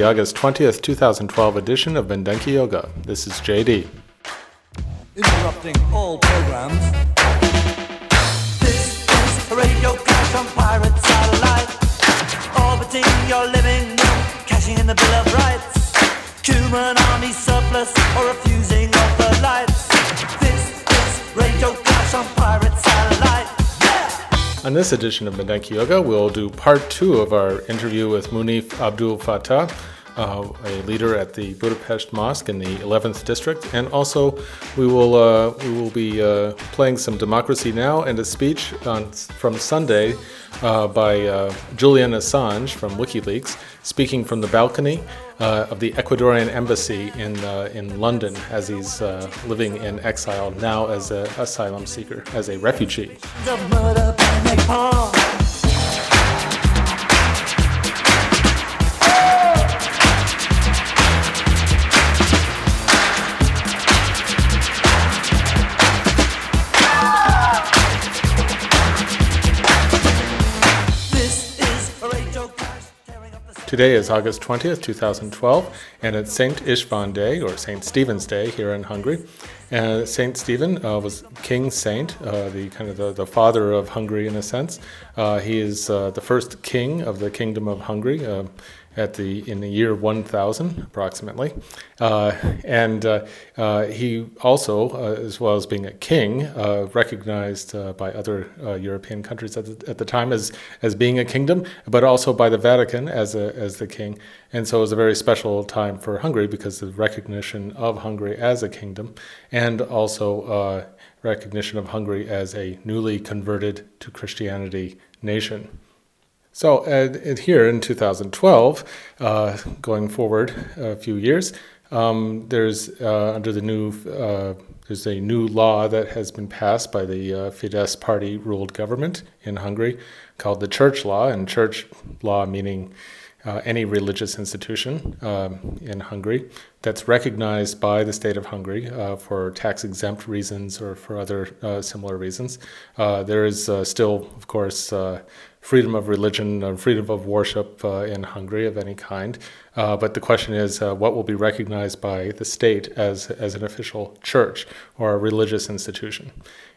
The August 20th, 2012 edition of Mindenki Joga. This is JD. interrupting all programs. This is radio clash on pirate satellite. Orbiting your living room, cashing in the Bill of Rights. Human army surplus or refusing of the lights. This is radio clash on pirate satellite. On this edition of Mindenki Joga, we'll do part two of our interview with Munif Abdul Fattah, uh, a leader at the Budapest Mosque in the 11th district, and also we will uh, we will be uh, playing some Democracy Now! and a speech on, from Sunday uh, by uh, Julian Assange from WikiLeaks, speaking from the balcony uh, of the Ecuadorian embassy in in London as he's living in exile now as an asylum seeker, as a refugee. Today is August 20th, 2012, and it's Saint Istvan Day, or Saint Stephen's Day here in Hungary. Uh, saint Stephen uh, was king saint, uh, the kind of the, the father of Hungary in a sense. Uh, he is uh, the first king of the kingdom of Hungary uh, at the in the year 1000 approximately, uh, and uh, uh, he also, uh, as well as being a king, uh, recognized by other European countries at the, at the time as as being a kingdom, but also by the Vatican as a as the king. And so it was a very special time for Hungary because the recognition of Hungary as a kingdom, and also recognition of Hungary as a newly converted to Christianity nation. So, here in 2012, uh, going forward a few years, um, there's uh, under the new uh, there's a new law that has been passed by the uh, Fidesz party ruled government in Hungary called the Church Law, and Church Law meaning uh, any religious institution um, in Hungary that's recognized by the state of Hungary for tax exempt reasons or for other similar reasons. There is still, of course, freedom of religion, uh, freedom of worship uh, in Hungary of any kind. Uh, but the question is, uh, what will be recognized by the state as, as an official church or a religious institution?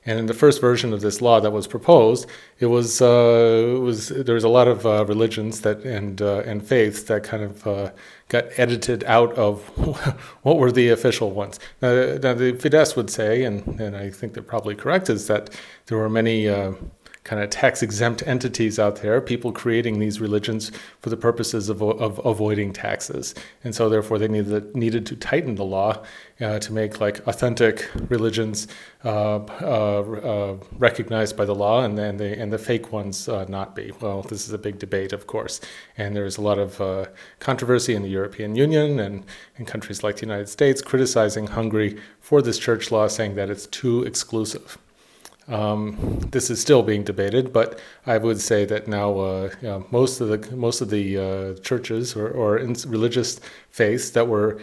And in the first version of this law that was proposed, it was, uh, it was there was a lot of uh, religions that and uh, and faiths that kind of got edited out of what were the official ones. Now, now the Fidesz would say, and, and I think they're probably correct, is that there were many kind of tax exempt entities out there, people creating these religions for the purposes of, of avoiding taxes. And so, therefore, they needed, needed to tighten the law uh, to make like authentic religions uh, uh, uh, recognized by the law and then the, and the fake ones uh, not be. Well, this is a big debate, of course. And there's a lot of uh, controversy in the European Union and in countries like the United States criticizing Hungary for this church law, saying that it's too exclusive. Um, this is still being debated, but I would say that now uh, you know, most of the most of the uh, churches or, or in religious faiths that were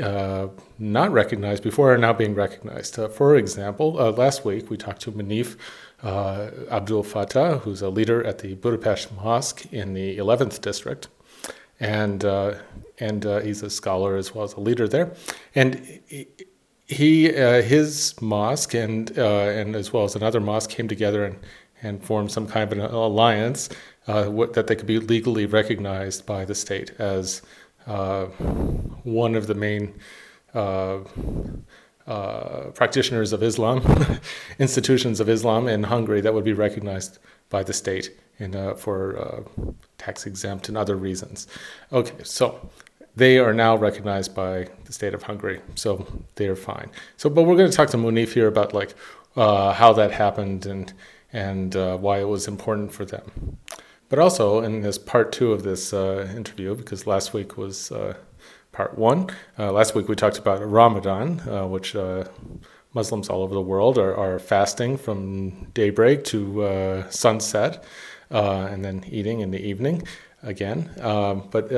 uh, not recognized before are now being recognized. Uh, for example, uh, last week we talked to Munif uh, Abdul Fattah, who's a leader at the Budapest Mosque in the 11th district, and and he's a scholar as well as a leader there, and. He, he uh, his mosque and uh, and as well as another mosque came together and and formed some kind of an alliance uh, what, that they could be legally recognized by the state as uh, one of the main uh, uh, practitioners of Islam, institutions of Islam in Hungary that would be recognized by the state in for tax exempt and other reasons. Okay, so they are now recognized by the state of Hungary, so they're fine. So, but we're going to talk to Munif here about like uh, how that happened and and uh, why it was important for them. But also in this part two of this uh, interview, because last week was uh, part one. Uh, last week we talked about Ramadan, uh, which Muslims all over the world are, are fasting from daybreak to sunset, and then eating in the evening again. Um, but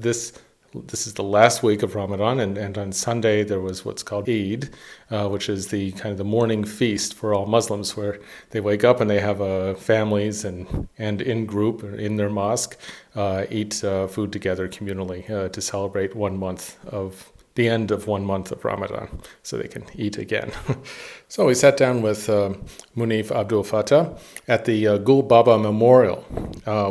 this this is the last week of Ramadan, and, and on Sunday there was what's called Eid, uh, which is the kind of the morning feast for all Muslims, where they wake up and they have uh, families and and in group in their mosque uh, eat uh, food together communally uh, to celebrate one month of the end of one month of Ramadan, so they can eat again. so we sat down with uh, Munif Abdul Fatah at the Gul Baba Memorial,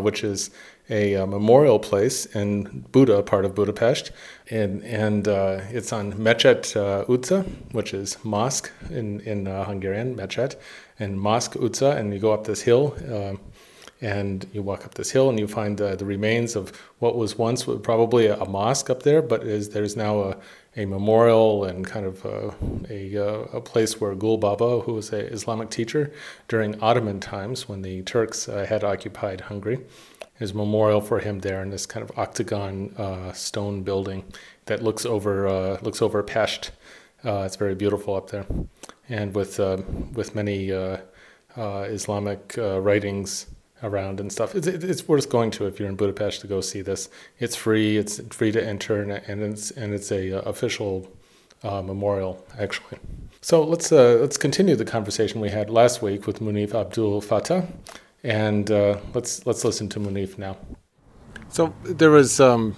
which is a, uh, memorial place in Buda, part of Budapest, and and uh, it's on Mecset uh, Utca, which is mosque in in uh, Hungarian, Mecset, and Mosque Utca, and you go up this hill. Um, and you walk up this hill and you find uh, the remains of what was once probably a, mosque up there, but is there's now a, a memorial and kind of a, a, a, place where Gul Baba, who was an Islamic teacher during Ottoman times when the Turks had occupied Hungary, there's a memorial for him there in this kind of octagon uh, stone building that looks over uh, looks over Pest. Uh, it's very beautiful up there, and with uh, with many uh, uh, Islamic writings around and stuff. It's, it's worth going to if you're in Budapest to go see this. It's free. It's free to enter, and it's and it's a official memorial actually. So let's let's continue the conversation we had last week with Munif Abdul Fatah. And uh, let's let's listen to Munif now. So there was um,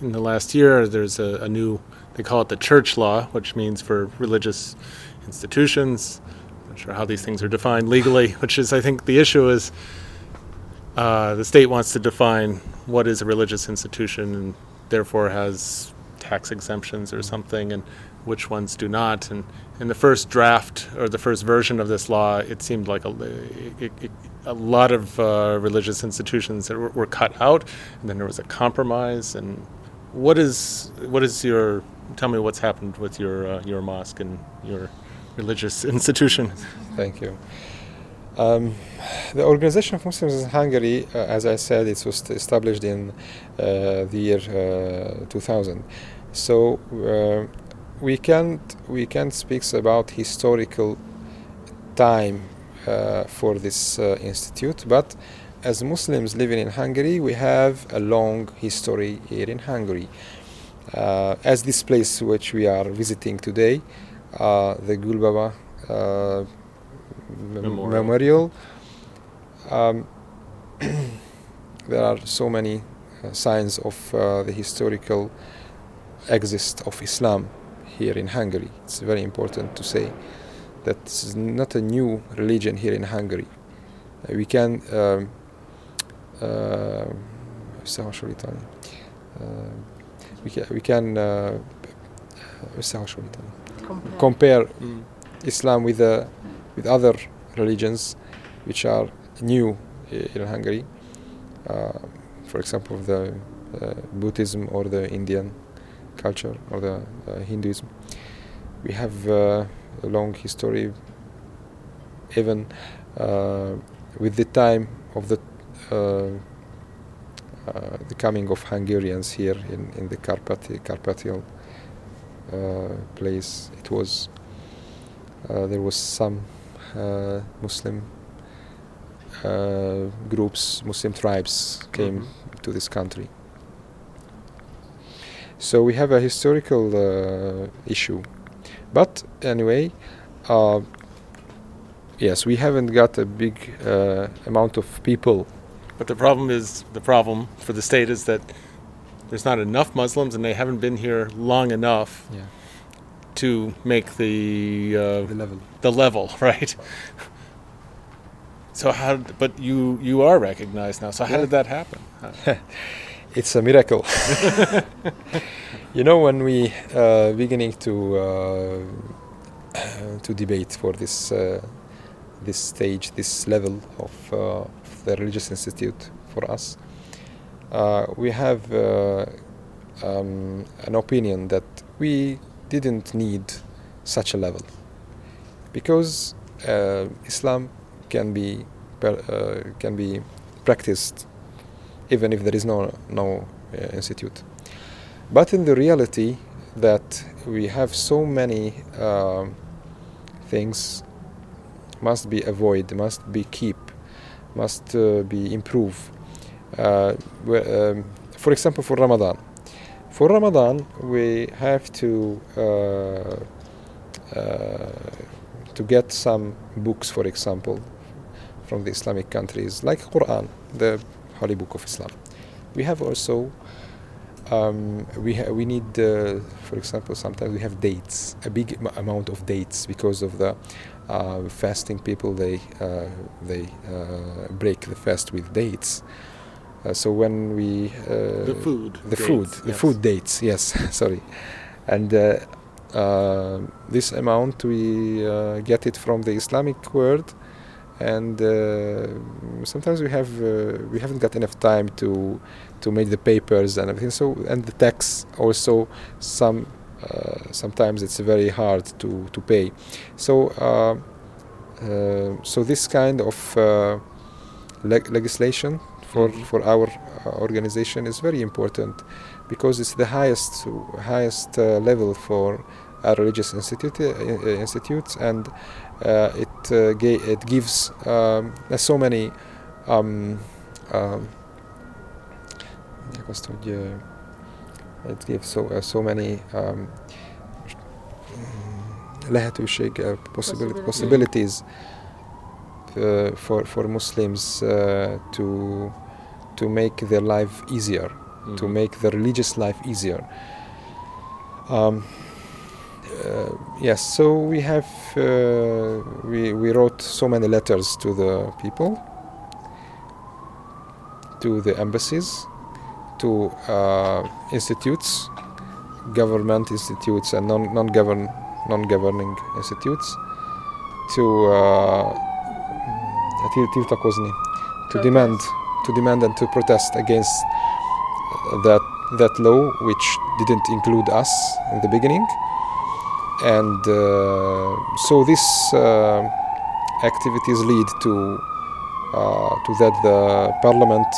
in the last year there's a, a, new they call it the church law, which means for religious institutions. I'm not sure how these things are defined legally, which is I think the issue is uh, the state wants to define what is a religious institution and therefore has tax exemptions or something, and which ones do not. And in the first draft or the first version of this law, it seemed like a, it, it, a lot of uh, religious institutions that were, were, cut out, and then there was a compromise. And what is what is your tell me what's happened with your uh, your mosque and your religious institution? Thank you. Um, the Organization of Muslims in Hungary, uh, as I said, it was established in uh, the year uh, 2000. So uh, we can't we can't speak about historical time for this uh, institute, but as Muslims living in Hungary, we have a long history here in Hungary. Uh, as this place which we are visiting today, uh, the Gulbaba uh, memorial, memorial um, there are so many uh, signs of the historical exist of Islam here in Hungary. It's very important to say that this is not a new religion here in Hungary. Uh, we can um, uh, uh, we can, we can uh, compare, compare mm. Islam with uh, with other religions which are new in Hungary. Uh, for example, the uh, Buddhism or the Indian culture or the uh, Hinduism. We have uh, a long history, even uh, with the time of the the coming of Hungarians here in, in the Carpathian place. It was there was some Muslim uh, groups, Muslim tribes came mm-hmm. to this country. So we have a historical uh, issue. But anyway, uh, yes, we haven't got a big uh, amount of people. But the problem is the problem for the state is that there's not enough Muslims, and they haven't been here long enough yeah. to make the uh, the level the level right. So how? But you you are recognized now. So how yeah. did that happen? it's a miracle. you know, when we uh, beginning to uh, to debate for this uh, this stage, this level of uh, the religious institute for us. Uh, we have uh, um, an opinion that we didn't need such a level because Islam can be can be practiced even if there is no no institute. But in the reality that we have so many um, things must be avoided, must be keep, must uh, be improved. Uh, um, for example, for Ramadan. For Ramadan, we have to uh, uh, to get some books, for example, from the Islamic countries, like Quran, the Holy Book of Islam. We have also um, we ha- we need, uh, for example, sometimes we have dates, a big am- amount of dates because of the uh, fasting people. They uh, they uh, break the fast with dates. Uh, so when we uh, The food the dates, food, the yes. food dates, yes, sorry, and uh, uh, this amount we uh, get it from the Islamic world, and uh, sometimes we have uh, we haven't got enough time to to make the papers and everything. So and the tax also some uh, sometimes it's very hard to to pay. So uh, uh, so this kind of uh, leg- legislation for Mhm. for our uh, organization is very important because it's the highest highest uh, level for our religious institute, uh, institutes and uh, it uh, ga- it gives um, so many um, um, azt, hogy uh, it gives so, uh, so many um, lehetőség, uh, possibility, possibilities uh, for for Muslims uh, to to make their life easier, to Mhm. make their religious life easier. Um, uh, yes, so we have uh, we we wrote so many letters to the people, to the embassies, to uh, institutes, government institutes and non non govern non governing institutes, to uh, to demand to demand and to protest against that that law which didn't include us in the beginning. And uh, so these uh, activities lead to uh, to that the parliament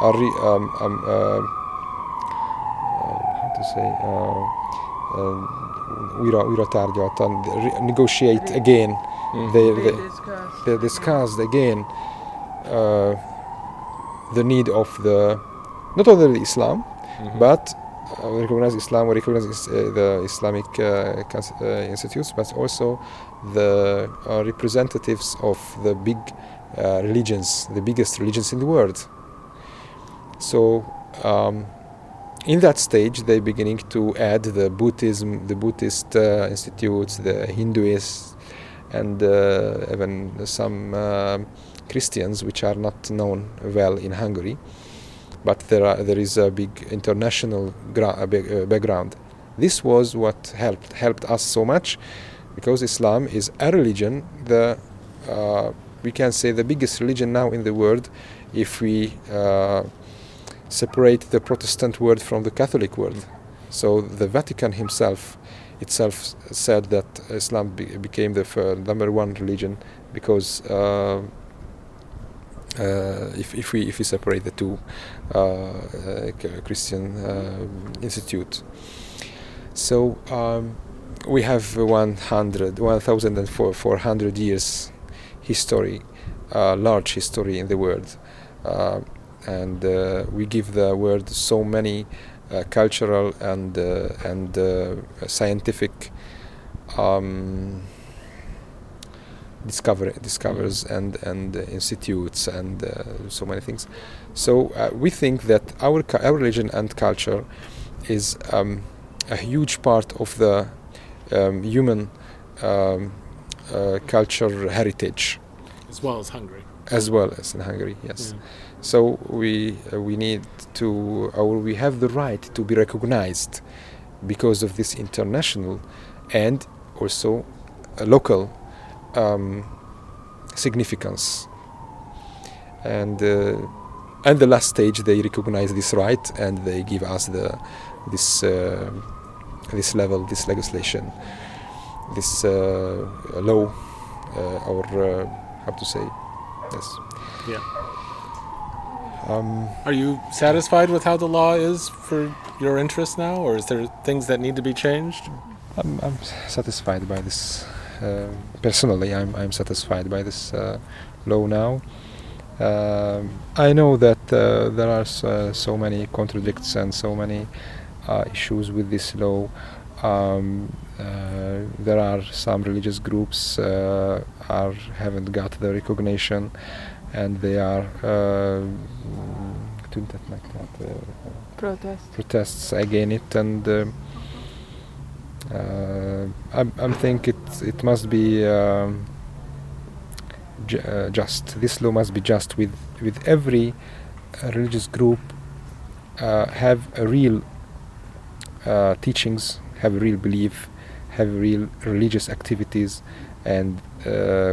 are re- um, um, uh, uh, how to say uh, uh, újra, újra tárgyaltan, re- negotiate again Mhm. they, They they, discussed. again uh, the need of the not only Islam Mhm. but uh, we recognize Islam, we recognize is, uh, the Islamic uh, cons- uh, institutes, but also the uh, representatives of the big uh, religions, the biggest religions in the world. So, um, in that stage, they're beginning to add the Buddhism, the Buddhist uh, institutes, the Hinduists, and uh, even some uh, Christians, which are not known well in Hungary but there are, there is a big international uh, background. This was what helped helped us so much, because Islam is a religion, the uh, we can say the biggest religion now in the world, if we uh, separate the Protestant world from the Catholic world. So the Vatican himself itself said that Islam be- became the number one religion because. Uh, uh, if, if we if we separate the two uh, uh, Christian uh, institute. So um, we have 100, 1,400 years history, uh, large history in the world, and uh, we give the world so many uh, cultural and uh, and uh, scientific. Um, discover discovers and and uh, institutes and uh, so many things. So uh, we think that our our religion and culture is um, a huge part of the um, human um, uh, culture heritage as well as Hungary. as well as in Hungary. Yes. Yeah. So we uh, we need to or we have the right to be recognized because of this international and also a local um, significance. And uh, and the last stage, they recognize this right and they give us the this uh, this level, this legislation, this uh, law, uh, or uh, how to say, yes. Yeah. Um, Are you satisfied with how the law is for your interests now, or is there things that need to be changed? I'm, I'm satisfied by this. Uh, personally, I'm, I'm satisfied by this uh, law now. Um, I know that uh, there are so, so many contradicts and so many uh, issues with this law. Um, uh, there are some religious groups uh, are haven't got the recognition, and they are uh, doing that like. Uh, Protest. protests against it and uh, uh, I, I think it it must be um, uh, just this law must be just with with every uh, religious group uh, have a real uh, teachings have a real belief have real religious activities and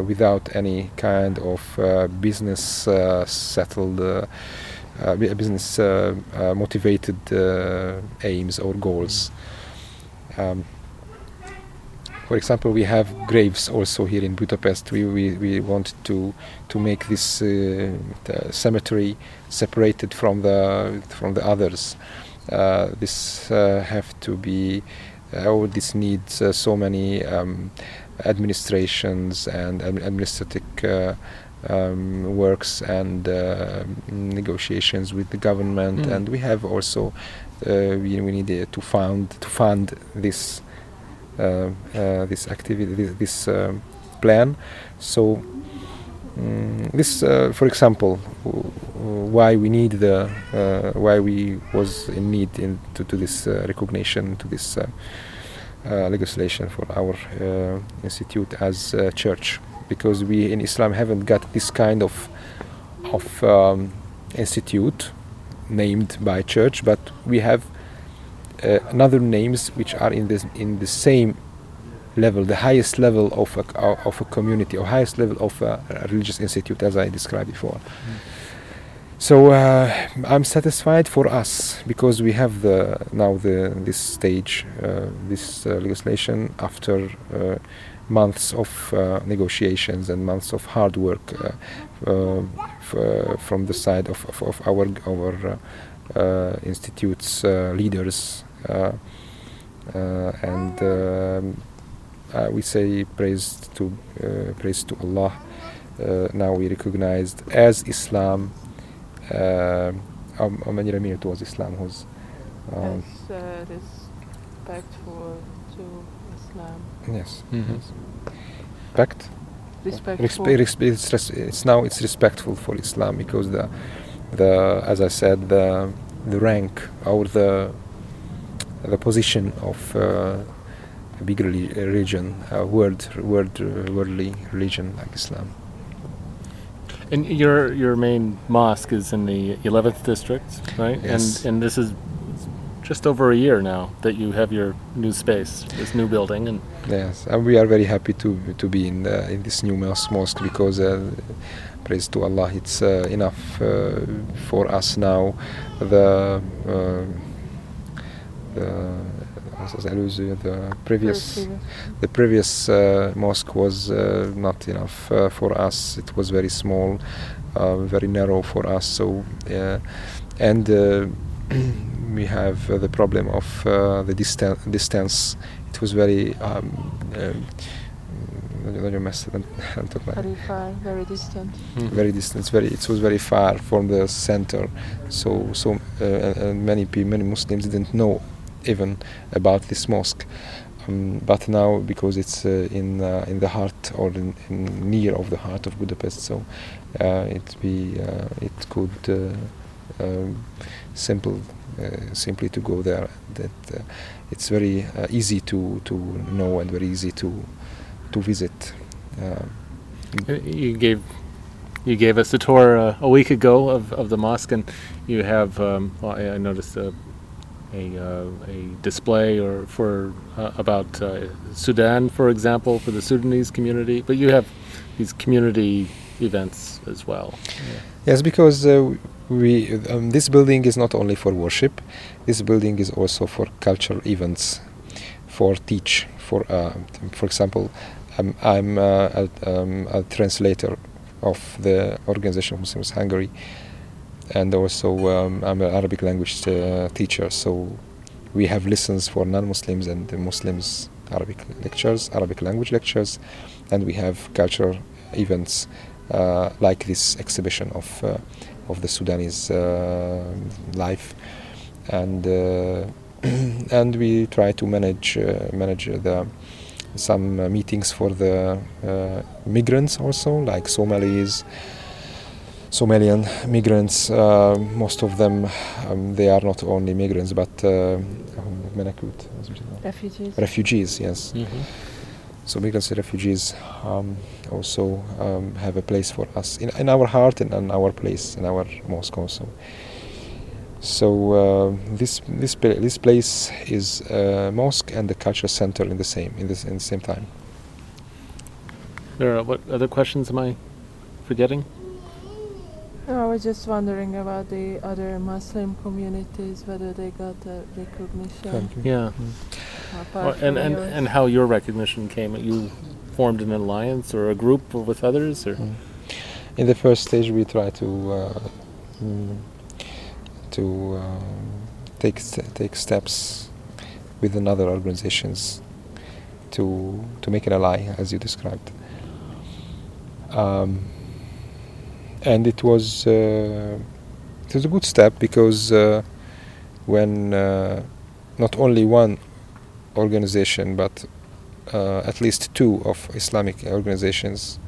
without any kind of uh, business uh, settled uh, uh, business uh, uh, motivated uh, aims or goals. Um, for example, we have graves also here in Budapest. We, we, we want to to make this uh, cemetery separated from the from the others. Uh, this uh, have to be. Uh, oh, this needs uh, so many um, administrations and administrative uh, um, works and uh, negotiations with the government, Mm. and we have also uh, we, we need uh, to fund to fund this uh, uh, this activity this, this um, plan. So mm, this, uh, for example, why we need the uh, why we was in need in to, to this uh, recognition to this. Uh, legislation for our uh, institute as a church because we in Islam haven't got this kind of of um, institute named by church, but we have uh, another names which are in this in the same level, the highest level of a, of a community or highest level of a religious institute, as I described before. So uh, I'm satisfied for us because we have the now the this stage, uh, this uh, legislation after uh, months of uh, negotiations and months of hard work uh, f- from the side of, of, of our our institute's leaders, and we say praise to praise to Allah. Now we recognized as Islam am- amennyire méltó az iszlámhoz. Um, As uh, respectful to Islam. yes. Mhm. yes. Respect. Respectful. Respe- respe- it's, res- it's now it's respectful for Islam because the the as I said the the rank or the the position of uh, a big religion, a world world worldly religion like Islam. And your your main mosque is in the 11th district, right? Yes. And and this is just over a year now that you have your new space, this new building, and Yes, and we are very happy to to be in uh, in this new mos- mosque because uh, praise to Allah, it's uh, enough uh, for us now. The uh, the az az előző, the previous Previous. the previous uh, mosque was uh, not enough uh, for us. It was very small, uh, very narrow for us. So, uh, and uh, we have uh, the problem of uh, the distan- distance. It was very um, um, nagyon, nagyon messze, nem, nem tudok már. Very far, very distant. very distant. Very, it was very far from the center. So, so uh, and- and many people, many Muslims didn't know even about this mosque. Um, but now, because it's uh, in uh, in the heart or in, in near of the heart of Budapest, so uh, it be it could um, simple simply to go there. That it's very easy to to know and very easy to to visit. You gave you gave us a tour uh, a week ago of, of the mosque, and you have um, well, I, I noticed a a, uh, a display or for uh, about uh, Sudan, for example, for the Sudanese community. But you have these community events as well. Yes, because uh, we um, this building is not only for worship. This building is also for cultural events, for teach. For uh, for example, I'm uh, a, um, a translator of the Organization of Muslims Hungary, and also um, I'm an Arabic language uh, teacher. So we have lessons for non-Muslims and the Muslims Arabic lectures, Arabic language lectures, and we have cultural events uh, like this exhibition of uh, of the Sudanese uh, life, and uh, and we try to manage uh, manage the some meetings for the migrants also, like Somalis. Somalian migrants, most of them, um, they are not only migrants but refugees. Refugees, yes. Mm-hmm. So migrants and refugees um, also um, have a place for us in, in our heart and in our place in our mosque also. So uh, this this this place is a mosque and the culture center in the same in this in the same time. There, what other questions am I forgetting? No, I was just wondering about the other Muslim communities, whether they got the recognition. Yeah. Well, and, and, and how your recognition came. You formed an alliance or a group with others? or mm. In the first stage, we try to uh, mm, to uh, take st- take steps with another organizations to to make an ally, as you described. Um, and it was uh, it was a good step because uh, when uh, not only one organization but uh, at least two of Islamic organizations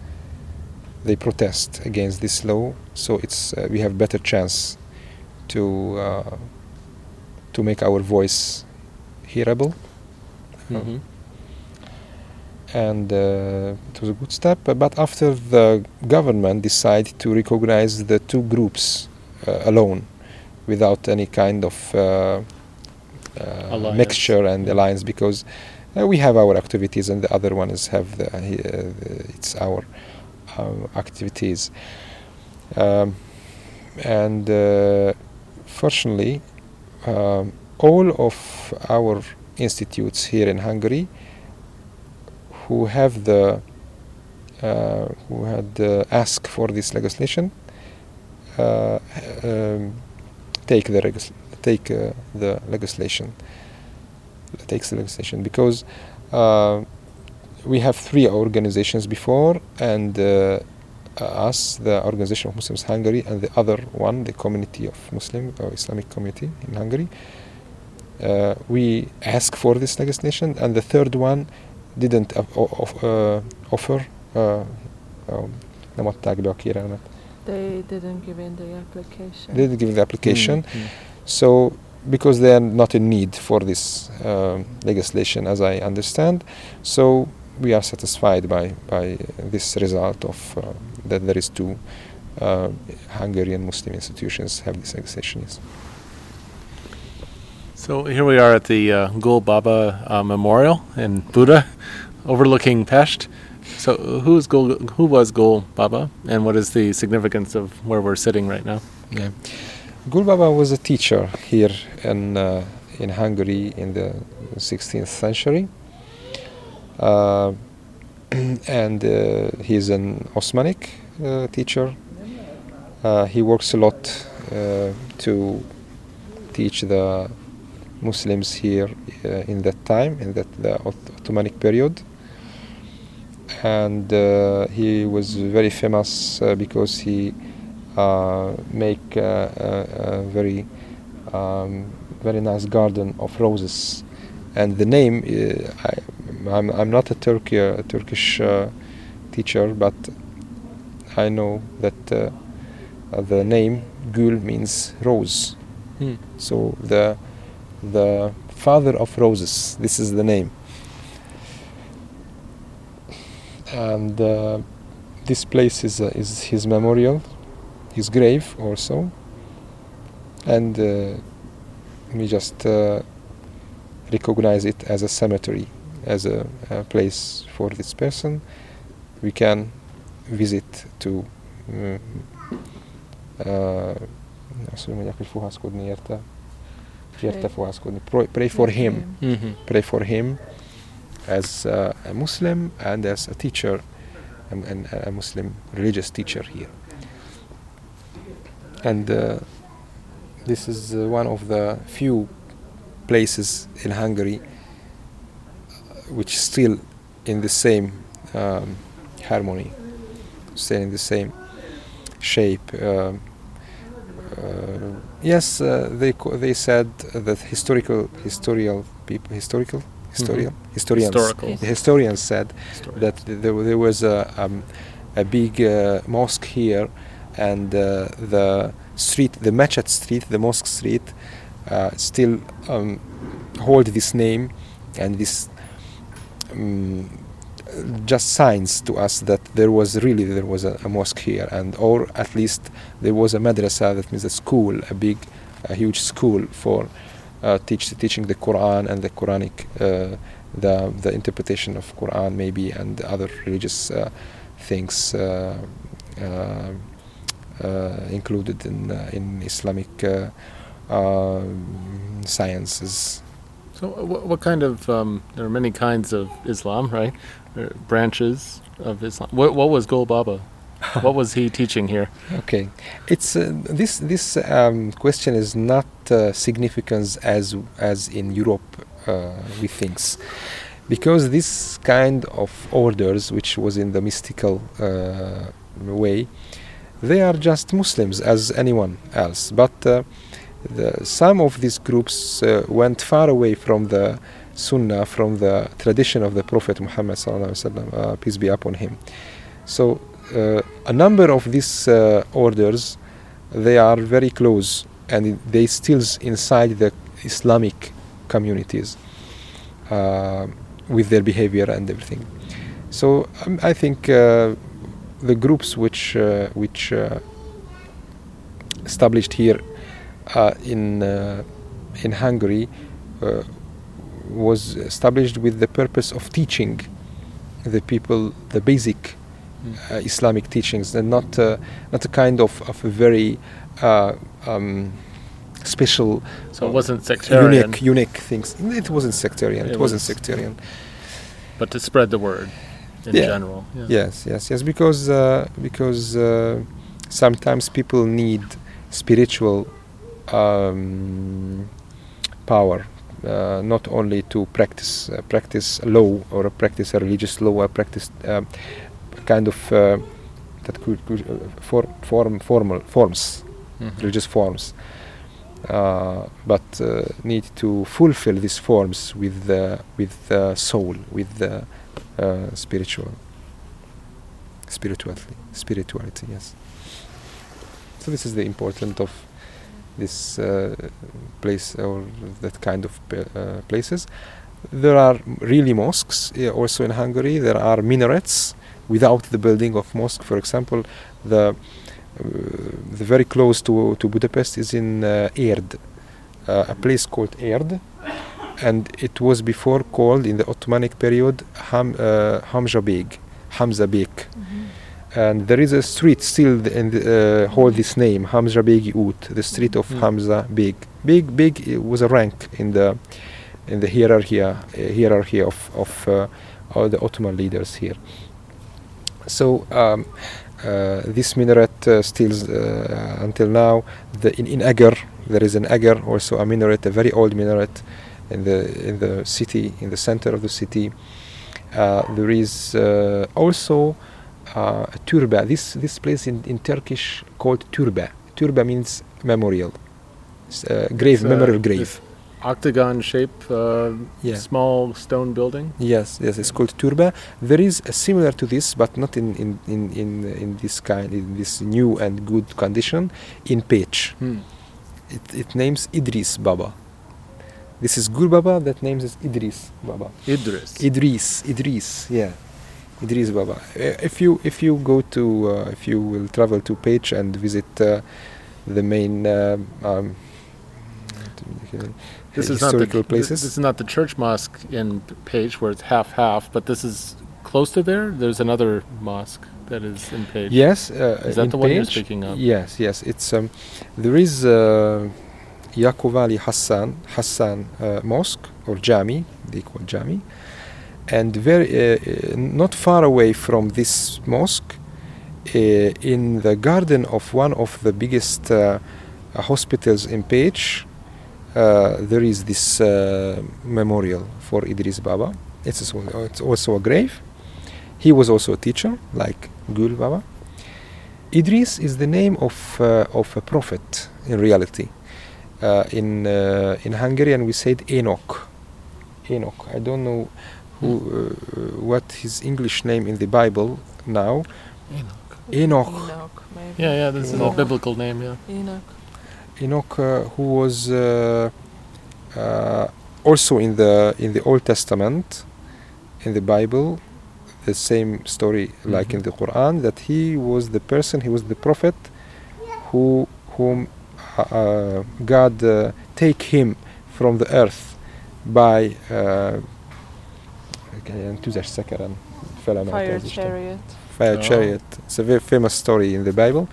they protest against this law. So it's uh, we have better chance to to make our voice hearable. Mm-hmm and uh, it was a good step. But after the government decided to recognize the two groups uh, alone, without any kind of uh, uh mixture and alliance, because uh, we have our activities and the other ones have the, uh, it's our activities. Um, and fortunately, um, all of our institutes here in Hungary who have the uh, who had uh, asked for this legislation uh, um, take the regis- take uh, the legislation takes the legislation. Because uh, we have three organizations before and uh, us the organization of Muslims Hungary and the other one the community of Muslim or Islamic community in Hungary. We ask for this legislation and the third one didn't uh, offer nem adták be a kérelmet. They didn't give in the application. They didn't give in the application. Mm-hmm. So because they are not in need for this uh, legislation, as I understand, so we are satisfied by by this result of uh, that there is two uh, Hungarian Muslim institutions have this legislation. Yes. So here we are at the uh, Gul Baba uh, Memorial in Buda, overlooking Pest. So who's Gul, who was Gul Baba, and what is the significance of where we're sitting right now? Yeah. Gul Baba was a teacher here in uh, in Hungary in the 16th century, uh, and uh, he's an Osmanic uh, teacher. He works a lot to teach the Muslims here uh, in that time, in that the Ottomanic period. And uh, he was very famous uh, because he make a, very um, very nice garden of roses. And the name, I, I'm, I'm not a, Turkey, a Turkish teacher, but I know that uh, the name Gül means rose. Hmm. So the the father of roses. This is the name. And uh, this place is, uh, is his memorial, his grave also. And uh, we just uh, recognize it as a cemetery, as a, a, place for this person. We can visit to mm, uh, azt mondják, hogy fohászkodni érte. Érte Pray. Pray, pray for Pray him. Mm-hmm. Pray for him as uh, a Muslim and as a teacher, and, and a Muslim religious teacher here. And uh, this is uh, one of the few places in Hungary uh, which still in the same um, harmony, still in the same shape. Um, uh, yes, uh, they they said that historical historical people historical historical historians Historical. the historians said that there, there was a, um, a big uh, mosque here and uh, the street the Mecset street the mosque street uh, still um, hold this name and this um, just signs to us that there was really there was a, a mosque here and or at least there was a madrasa that means a school a big a huge school for uh, teach, teaching the Quran and the Quranic uh, the the interpretation of Quran maybe and other religious uh, things uh, uh, uh, included in in Islamic um, sciences. So, what, what kind of? Um, there are many kinds of Islam, right? Branches of Islam. What, what was Gul Baba? what was he teaching here? Okay, it's uh, this this um, question is not uh, significant as as in Europe uh, we thinks, because this kind of orders, which was in the mystical uh, way, they are just Muslims as anyone else. But uh, the, some of these groups uh, went far away from the Sunnah, from the tradition of the Prophet Muhammad wasallam, uh, peace be upon him. So uh, a number of these uh, orders they are very close and they still inside the Islamic communities uh, with their behavior and everything. So um, I think uh, the groups which uh, which uh, established here in in Hungary was established with the purpose of teaching the people the basic uh, Islamic teachings and not uh, not a kind of, of a very uh, um, special So it wasn't sectarian, unique unique things. It wasn't sectarian. It, It wasn't was- sectarian. but to spread the word in Yeah. general. Yeah. Yes, yes, yes. Because uh, because uh, sometimes people need spiritual um, power, uh, not only to practice uh, practice law or practice a religious law or practice um, kind of uh, that could, could uh, for, form formal forms Mhm. religious forms, uh, but uh, need to fulfill these forms with the with the soul, with the uh, spiritual spirituality, spirituality. Yes. So this is the important of this uh, place or that kind of uh, places. There are really mosques also in Hungary. There are minarets without the building of mosque. For example, the uh, the very close to to Budapest is in uh, a place called Érd, and it was before called in the Ottomanic period Ham, uh, Hamza Beg, Hamza Bek, and there is a street still the, uh, hold this name Hamza Begi Ut, the street of Mm. Hamza Beg. Beg Beg was a rank in the in the hierarchy uh, hierarchy of of uh, all the Ottoman leaders here. So. Um, uh, this minaret uh, still uh, until now the, in, in Eger there is an Eger also a minaret a very old minaret in the in the city in the center of the city uh, there is uh, also uh, a turba this this place in, in Turkish called turba turba means memorial uh, grave It's, memorial grave Octagon shape, uh, Yeah. small stone building. Yes, yes, it's called turba. There is a similar to this, but not in in, in, in, in this kind, in this new and good condition, in Pécs. Hmm. It, it names Idris Baba. This is Gul Baba, that names is Idris Baba. Idris. Idris, Idris, yeah, Idris Baba. Uh, If you if you go to uh, if you will travel to Pécs and visit uh, the main uh, um, this is not the, historical places. This is not the church mosque in Pécs where it's half half, but this is close to there. There's another mosque. that is in Pécs? Yes. Uh, Is that the one you're speaking of? Yes, yes. It's um, there is uh, Yaqub Hassan Hassan uh, Mosque or Jami, they call Jami, and very uh, uh, not far away from this mosque, uh, in the garden of one of the biggest hospitals in Pécs, uh, there is this memorial for Idris Baba. It's also, it's also a grave. He was also a teacher, like Gul Baba. Idris is the name of uh, of a prophet in reality. Uh, in uh, in Hungarian, we said Enoch. Enoch. I don't know who uh, what his English name in the Bible now. Enoch. Enoch. Enoch, maybe. Yeah, yeah, this is a biblical name, yeah. Enoch. Enoch, uh, who was uh, uh, also in the in the Old Testament, in the Bible, the same story like in Mhm. the Quran, that he was the person, he was the prophet, who whom uh, uh, God uh, take him from the earth by. Uh, igen, tüzes szekeren felemelte Fire az Isten. chariot. Fire Oh. chariot. It's a very famous story in the Bible.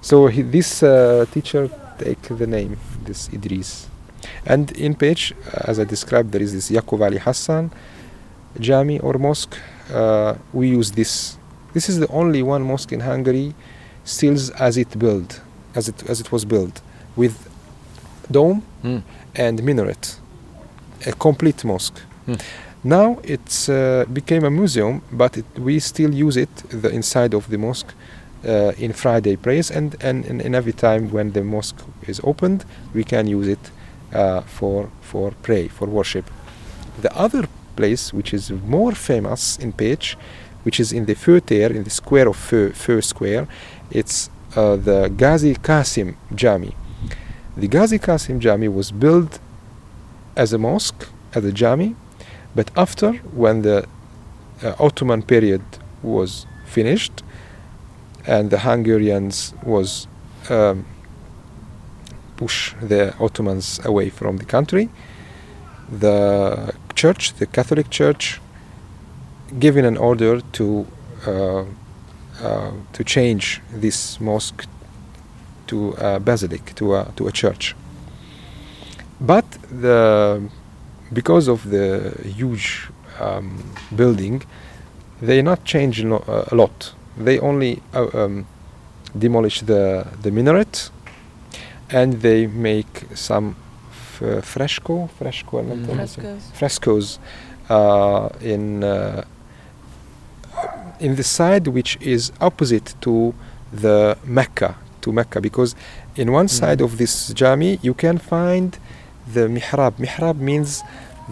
So he, this uh, teacher take the name, this Idris. And in Pécs, uh, as I described, there is this Yaqub Ali Hassan Jami or mosque. Uh, we use this. This is the only one mosque in Hungary, still as it built, as it as it was built, with dome Hmm. and minaret, a complete mosque. Hmm. Now it's uh, became a museum, but it, we still use it the inside of the mosque uh, in Friday prayers, and, and, and, every time when the mosque is opened, we can use it uh, for for pray for worship. The other place, which is more famous in Pécs, which is in the Feu-Ter, in the square of Feu Square, it's uh, the Ghazi Qasim Jami. The Ghazi Qasim Jami was built as a mosque, as a Jami, but after, when the uh, Ottoman period was finished, and the Hungarians was um, push the Ottomans away from the country, the church, the Catholic Church, given an order to uh, uh, to change this mosque to a basilic, to a to a church. But the because of the huge um, building, they not change no, uh, a lot. They only uh, um, demolish the the minaret, and they make some f- fresco, fresco, Mm. Frescoes. frescoes uh, in uh, in the side which is opposite to the Mecca to Mecca because in one side of this jami you can find the mihrab. Mihrab means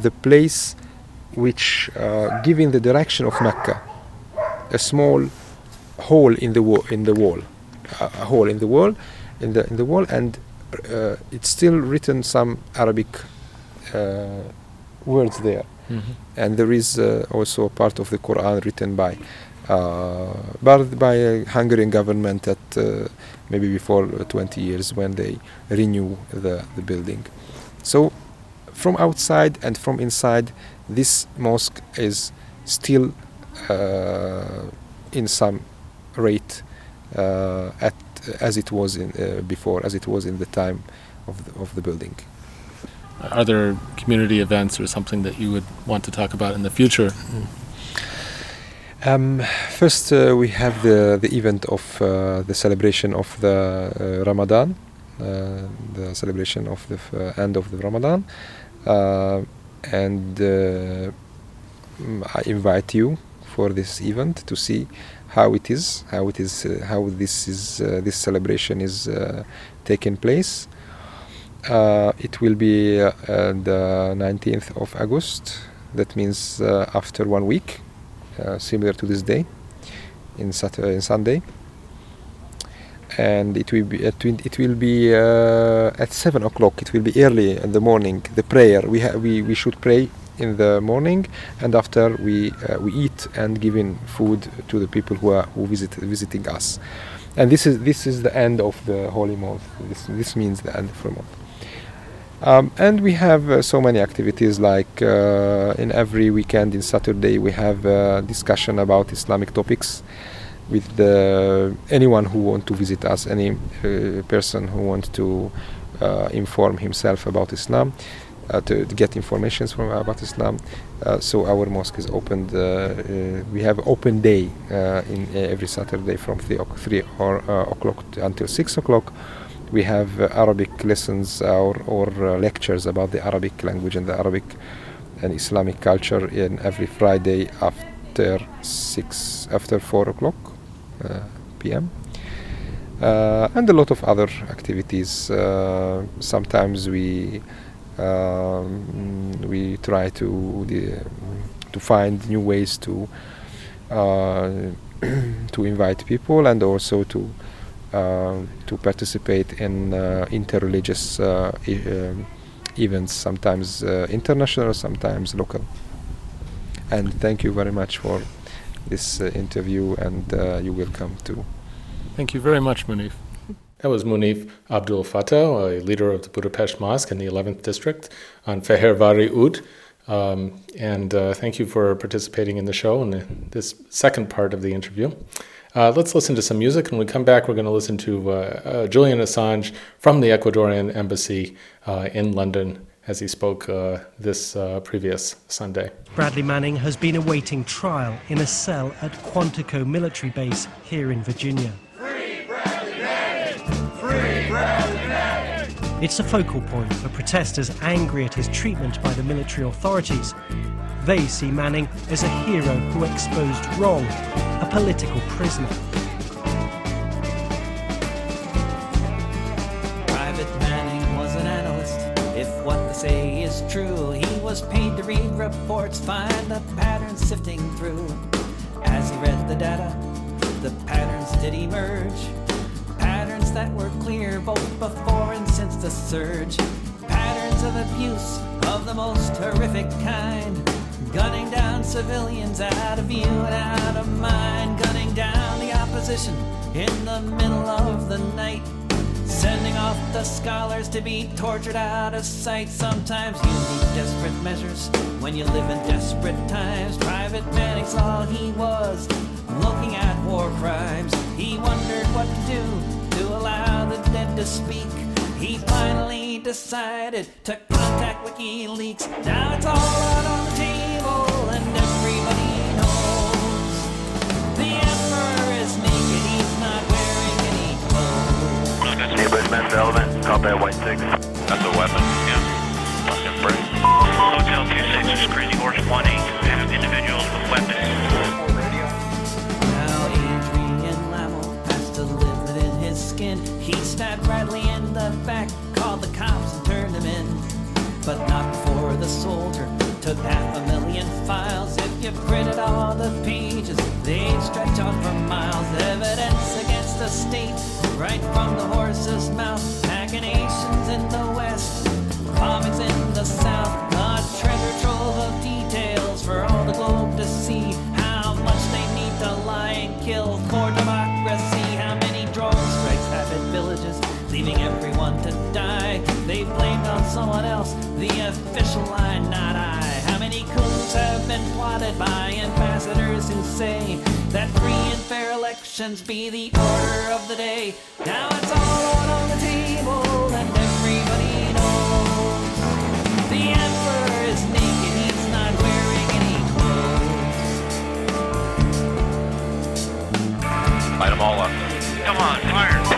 the place which uh, giving the direction of Mecca. A small hole in the wall in the wall, a, a hole in the wall, in the in the wall, and uh, it's still written some Arabic uh, words there Mhm. and there is uh, also a part of the Quran written by uh, by, a Hungarian government at uh, maybe before uh, 20 years when they renew the, the building. So from outside and from inside, this mosque is still uh, in some rate uh, at as it was in, uh, before, as it was in the time of the, of the building. Are there community events or something that you would want to talk about in the future? Um, first, uh, we have the, the event of uh, the celebration of the uh, Ramadan, the celebration of the f- uh, end of the Ramadan, uh, and uh, mm, I invite you for this event to see how it is, how it is, how this is, this celebration is taking place. Uh, it will be uh, the 19th of August. That means after one week similar to this day in Saturday in Sunday and it will be at twin- it will be uh, at seven o'clock. It will be early in the morning. The prayer we ha- we we should pray in the morning and after we uh, we eat and giving food to the people who are who visit visiting us. And this is this is the end of the holy month. This this means the end of the month. Um, and we have uh, so many activities like uh, in every weekend in Saturday we have uh, discussion about Islamic topics with the, anyone who want to visit us, any uh, person who want to uh, inform himself about Islam, uh, to, to get information from about Islam. Uh, so our mosque is opened. Uh, uh, we have open day in every Saturday from three, o- three or, o'clock until six o'clock. We have Arabic lessons or, or lectures about the Arabic language and the Arabic and Islamic culture in every Friday after six after four o'clock p.m. Uh, and a lot of other activities. Uh, sometimes we um, we try to to find new ways to uh, to invite people and also to uh, to participate in uh, interreligious uh, e- um, events, sometimes uh, international, sometimes local. And thank you very much for this uh, interview, and uh, you will come to. Thank you very much, Munif. That was Munif Abdul Fattah, a leader of the Budapest Mosque in the 11th district on Fehérvári út. Um, and uh, thank you for participating in the show and this second part of the interview. Uh, let's listen to some music. And when we come back, we're going to listen to uh, uh, Julian Assange from the Ecuadorian Embassy uh, in London as he spoke uh, this uh, previous Sunday. Bradley Manning has been awaiting trial in a cell at Quantico military base here in Virginia. Free Bradley Manning! Free Bradley Manning! It's a focal point for protesters angry at his treatment by the military authorities. They see Manning as a hero who exposed wrong, a political prisoner. Was paid to read reports, find the patterns sifting through. As he read the data, the patterns did emerge. Patterns that were clear both before and since the surge. Patterns of abuse of the most horrific kind. Gunning down civilians out of view and out of mind. Gunning down the opposition in the middle of the night. Sending off the scholars to be tortured out of sight. Sometimes you need desperate measures when you live in desperate times. Private Manning all he was looking at war crimes. He wondered what to do to allow the dead to speak. He finally decided to contact WikiLeaks. Now it's all out on the Neighborhood men's element, call that white six. That's a weapon, yeah. Fucking break. Hotel 26 is Crazy horse 1 8 have individuals with weapons. Now Adrian Lamo has to live within his skin. He stabbed Bradley in the back, called the cops and turned him in. But not before the soldier took half a million files. If you printed all the pages, they'd stretch on for miles. Evidence against the state, right from the horse's mouth. Machinations in the west, comics in the south. A treasure trove of details for all the globe to see. How much they need to lie and kill for democracy. How many drone strikes have hit villages, leaving everyone to die. They blamed on someone else, the official line, not I. How many coups have been plotted by ambassadors who say that free and fair elections be the order of the day? Now it's all out on the table and everybody knows. The emperor is naked, he's not wearing any clothes. Light them all up. Come on, fire.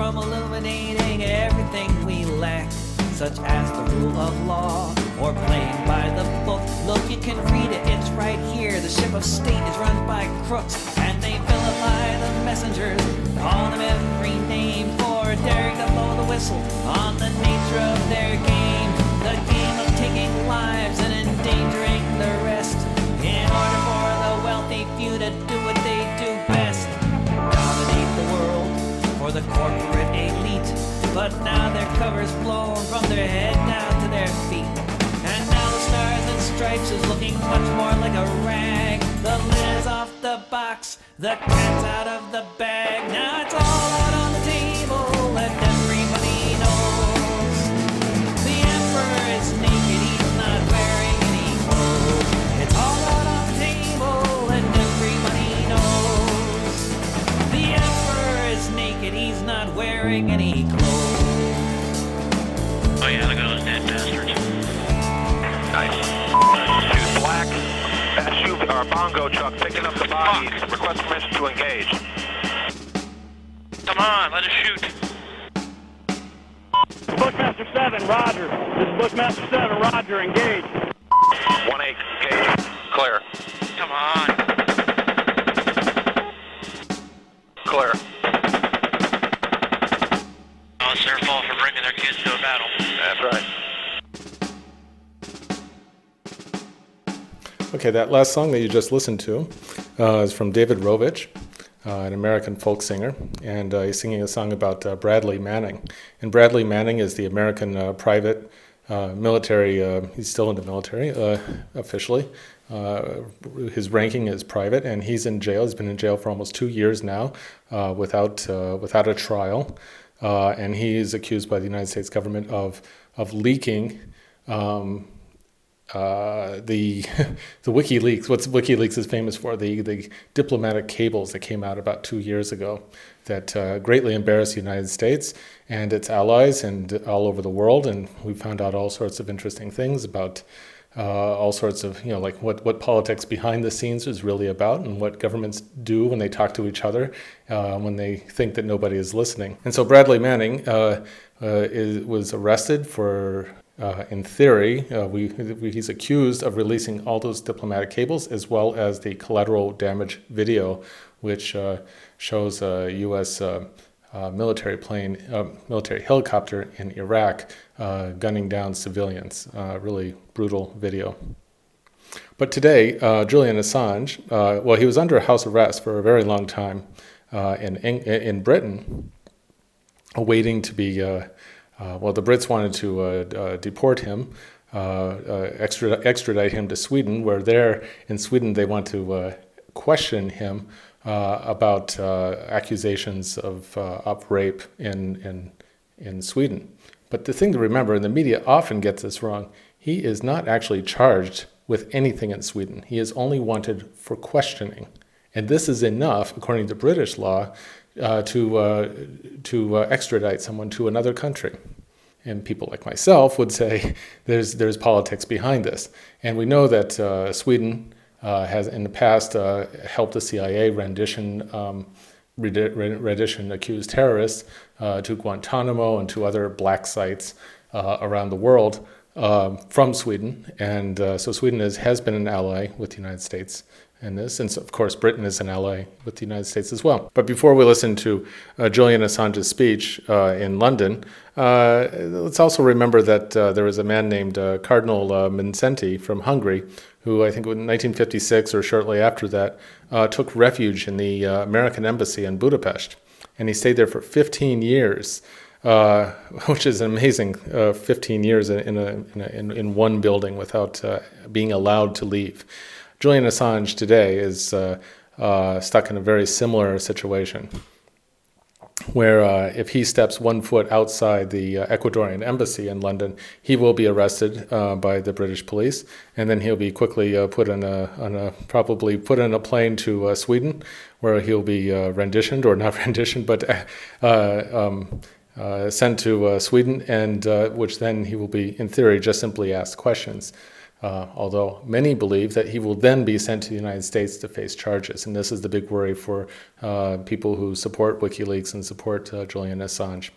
From illuminating everything we lack, such as the rule of law or playing by the book. Look, you can read it, it's right here. The ship of state is run by crooks, and they vilify the messengers, call them every name for daring to blow the whistle on the nature of their But now their cover's blown from their head down to their feet. And now the stars and stripes is looking much more like a rag. The lid is off the box, the cat's out of the bag. Now it's all out on the table, and everybody knows. The emperor is naked, he's not wearing any clothes. It's all out on the table, and everybody knows. The emperor is naked, he's not wearing any clothes. Oh yeah, look at those dead bastards. Nice. Shoot black. Uh, shoot our bongo truck picking up the bodies. Request permission to engage. Come on, let us shoot. Bushmaster 7, Roger. This is Bushmaster 7, Roger. Engage. 1-8, engage. Clear. Come on. Clear. Okay, that last song that you just listened to uh, is from David Rovics, uh, an American folk singer, and uh, he's singing a song about uh, Bradley Manning. And Bradley Manning is the American uh, private uh, military, he's still in the military officially. His ranking is private, and he's in jail. He's been in jail for almost two years now without, without a trial. And he is accused by the United States government of, of leaking. Um, uh, the the WikiLeaks. What's WikiLeaks is famous for the the diplomatic cables that came out about two years ago that uh, greatly embarrassed the United States and its allies and all over the world. And we found out all sorts of interesting things about uh, all sorts of you know like what what politics behind the scenes is really about and what governments do when they talk to each other uh, when they think that nobody is listening. And so Bradley Manning uh, uh, is, was arrested for uh, in theory, uh, we, we, he's accused of releasing all those diplomatic cables as well as the collateral damage video, which uh, shows a U.S. Uh, uh, military plane, uh, military helicopter in Iraq gunning down civilians. really brutal video. But today, Julian Assange, well, he was under house arrest for a very long time in, in Britain, awaiting to be uh, well, the Brits wanted to uh, uh, deport him, extra, extradite him to Sweden, where there in Sweden they want to question him about accusations of, of rape in, in, in Sweden. But the thing to remember, and the media often gets this wrong, he is not actually charged with anything in Sweden. He is only wanted for questioning. And this is enough, according to British law, uh, to, uh, to uh, extradite someone to another country. And people like myself would say there's, there's politics behind this. And we know that uh, Sweden uh, has in the past helped the CIA rendition, um, rendition accused terrorists to Guantanamo and to other black sites around the world. Um, from Sweden, and so Sweden is, has been an ally with the United States in this. And of course, Britain is an ally with the United States as well. But before we listen to uh, Julian Assange's speech uh, in London, uh, let's also remember that uh, there was a man named uh, Cardinal uh, Mindszenty from Hungary who, I think in 1956 or shortly after that, took refuge in the American embassy in Budapest. And he stayed there for 15 years. Uh, which is amazing uh, 15 years in, in, a, in, a, in, one building without uh, being allowed to leave. Julian Assange today is uh, uh, stuck in a very similar situation where uh, if he steps one foot outside the uh, Ecuadorian embassy in London, he will be arrested uh, by the British police, and then he'll be quickly uh, put on a, on a, probably put on a plane to Sweden, where he'll be renditioned or not renditioned, but um, sent to Sweden, and which then he will be, in theory, just simply asked questions. Uh, although many believe that he will then be sent to the United States to face charges. And this is the big worry for uh, people who support WikiLeaks and support uh, Julian Assange.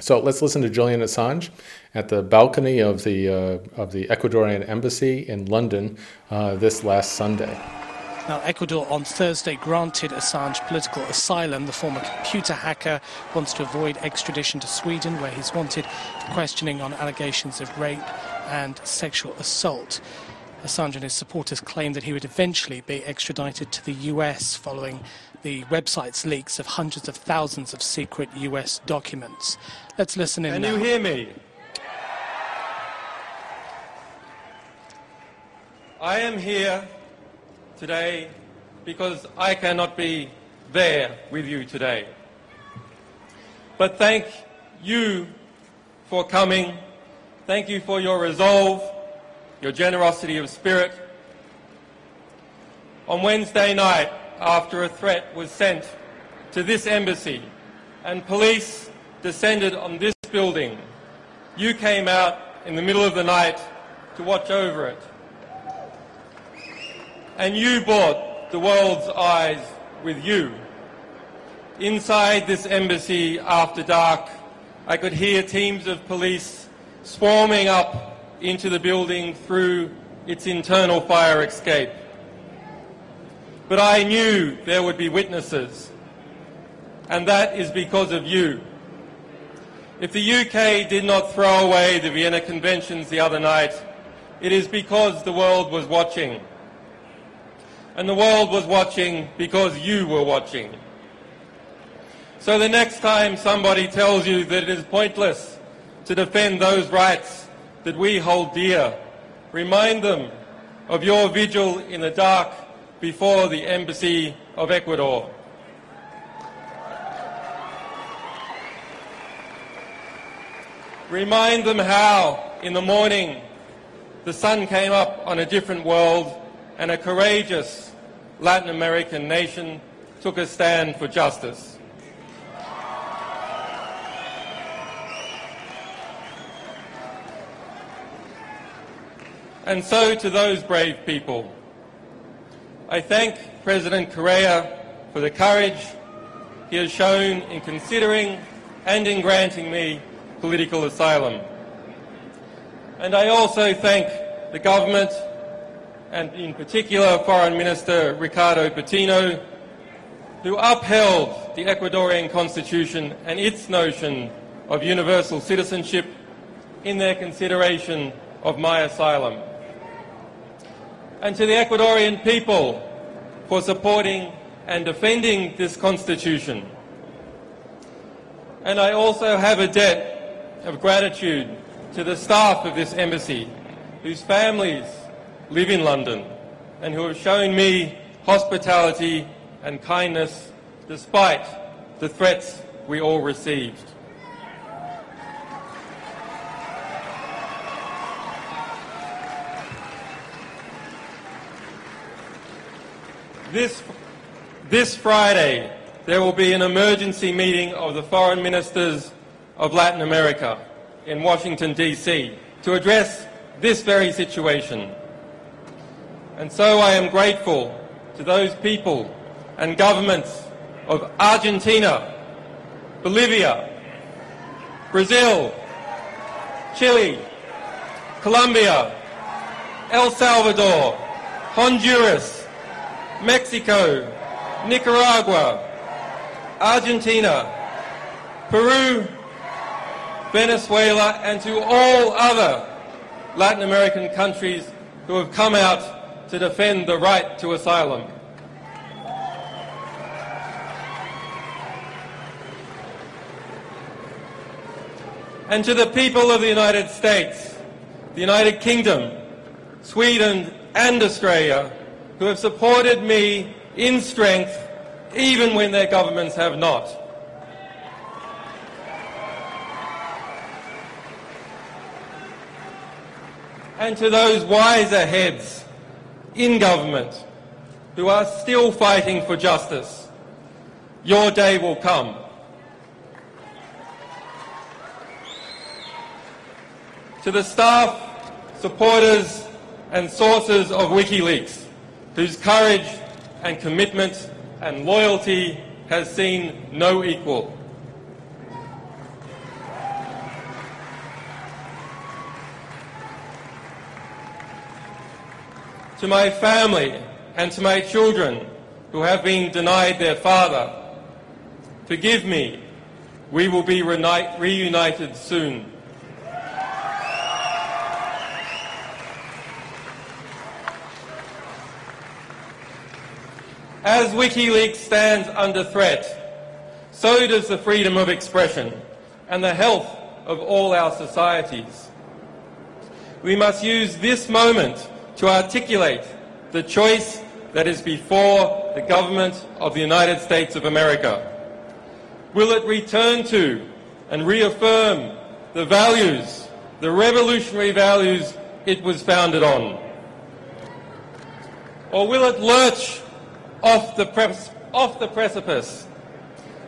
So let's listen to Julian Assange at the balcony of the, uh, of the Ecuadorian embassy in London uh, this last Sunday. Now, Ecuador on Thursday granted Assange political asylum. The former computer hacker wants to avoid extradition to Sweden, where he's wanted for questioning on allegations of rape and sexual assault. Assange and his supporters claim that he would eventually be extradited to the US following the website's leaks of hundreds of thousands of secret US documents. Let's listen in. Can now. you hear me? I am here today because I cannot be there with you today. But thank you for coming. Thank you for your resolve, your generosity of spirit. On Wednesday night, after a threat was sent to this embassy and police descended on this building, you came out in the middle of the night to watch over it. And you brought the world's eyes with you. Inside this embassy after dark, I could hear teams of police swarming up into the building through its internal fire escape. But I knew there would be witnesses, and that is because of you. If the UK did not throw away the Vienna Conventions the other night, it is because the world was watching. And the world was watching because you were watching. So the next time somebody tells you that it is pointless to defend those rights that we hold dear, remind them of your vigil in the dark before the Embassy of Ecuador. Remind them how, in the morning, the sun came up on a different world and a courageous Latin American nation took a stand for justice. And so to those brave people, I thank President Correa for the courage he has shown in considering and in granting me political asylum. And I also thank the government and in particular Foreign Minister Ricardo Patino who upheld the Ecuadorian constitution and its notion of universal citizenship in their consideration of my asylum. And to the Ecuadorian people for supporting and defending this constitution. And I also have a debt of gratitude to the staff of this embassy, whose families live in London, and who have shown me hospitality and kindness despite the threats we all received. This, this Friday, there will be an emergency meeting of the foreign ministers of Latin America in Washington, D.C. to address this very situation. And so I am grateful to those people and governments of Argentina, Bolivia, Brazil, Chile, Colombia, El Salvador, Honduras, Mexico, Nicaragua, Argentina, Peru, Venezuela, and to all other Latin American countries who have come out to defend the right to asylum. And to the people of the United States, the United Kingdom, Sweden, and Australia, who have supported me in strength even when their governments have not. And to those wiser heads in government who are still fighting for justice, your day will come. To the staff, supporters, and sources of WikiLeaks, whose courage and commitment and loyalty has seen no equal. To my family and to my children who have been denied their father, forgive me. We will be reunited soon. As WikiLeaks stands under threat, so does the freedom of expression and the health of all our societies. We must use this moment to articulate the choice that is before the government of the United States of America? Will it return to and reaffirm the values, the revolutionary values it was founded on? Or will it lurch off the, pre- off the precipice,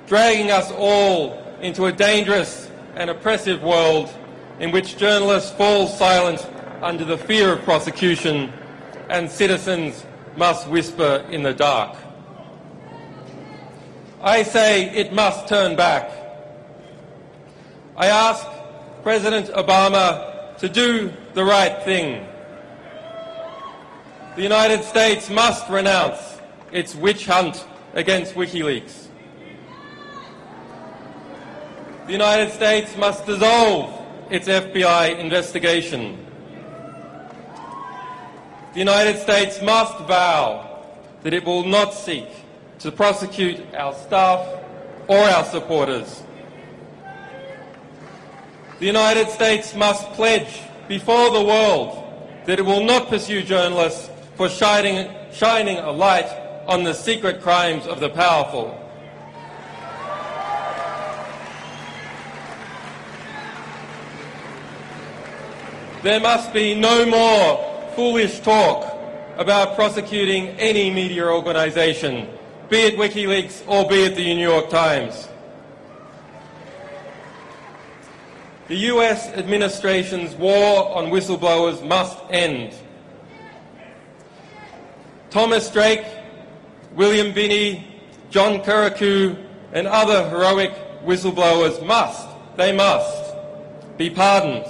dragging us all into a dangerous and oppressive world in which journalists fall silent under the fear of prosecution and citizens must whisper in the dark? I say it must turn back. I ask President Obama to do the right thing. The United States must renounce its witch hunt against WikiLeaks. The United States must dissolve its FBI investigation. The United States must vow that it will not seek to prosecute our staff or our supporters. The United States must pledge before the world that it will not pursue journalists for shining, shining a light on the secret crimes of the powerful. There must be no more foolish talk about prosecuting any media organisation, be it WikiLeaks or be it the New York Times. The US administration's war on whistleblowers must end. Thomas Drake, William Binney, John Kiriakou, and other heroic whistleblowers must, they must, be pardoned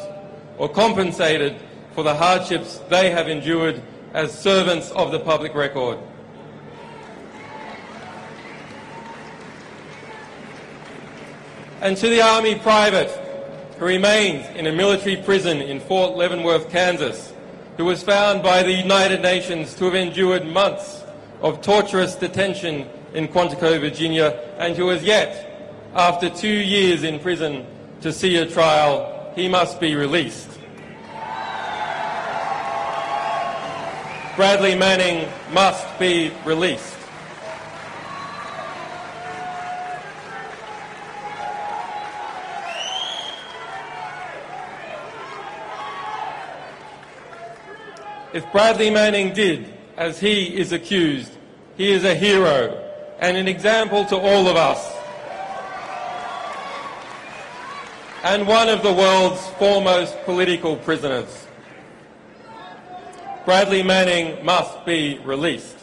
or compensated for the hardships they have endured as servants of the public record. And to the Army private who remains in a military prison in Fort Leavenworth, Kansas, who was found by the United Nations to have endured months of torturous detention in Quantico, Virginia, and who has yet, after two years in prison, to see a trial, he must be released. Bradley Manning must be released. If Bradley Manning did as he is accused, he is a hero and an example to all of us. And one of the world's foremost political prisoners. Bradley Manning must be released.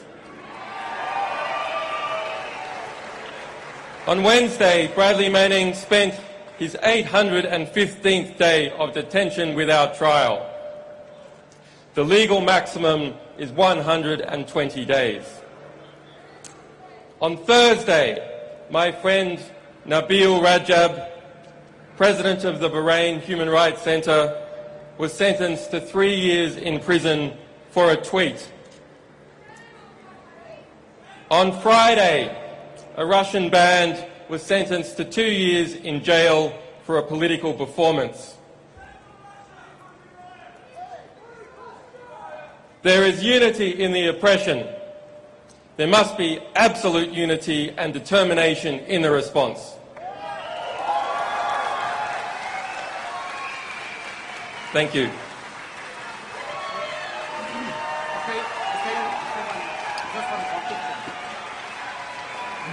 On Wednesday, Bradley Manning spent his 815th day of detention without trial. The legal maximum is 120 days. On Thursday, my friend Nabil Rajab, president of the Bahrain Human Rights Center, was sentenced to three years in prison for a tweet. On Friday, a Russian band was sentenced to two years in jail for a political performance. There is unity in the oppression. There must be absolute unity and determination in the response. Thank you.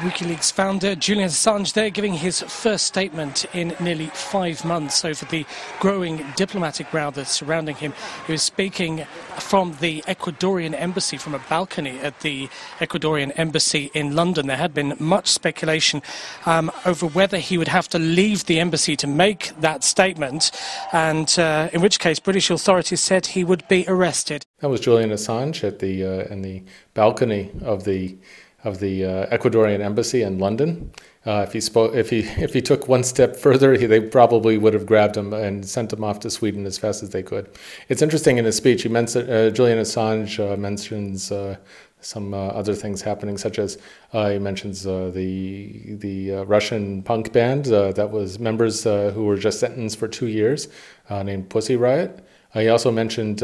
WikiLeaks founder Julian Assange there giving his first statement in nearly five months over the growing diplomatic row that's surrounding him. He was speaking from the Ecuadorian embassy, from a balcony at the Ecuadorian embassy in London. There had been much speculation um, over whether he would have to leave the embassy to make that statement, and uh, in which case British authorities said he would be arrested. That was Julian Assange at the uh, in the balcony of the of the uh, Ecuadorian embassy in London. Uh, if he spoke, if he if he took one step further, he, they probably would have grabbed him and sent him off to Sweden as fast as they could. It's interesting in his speech. He mentioned uh, Julian Assange uh, mentions uh, some uh, other things happening, such as he mentions the the Russian punk band that was members who were just sentenced for two years, named Pussy Riot. he also mentioned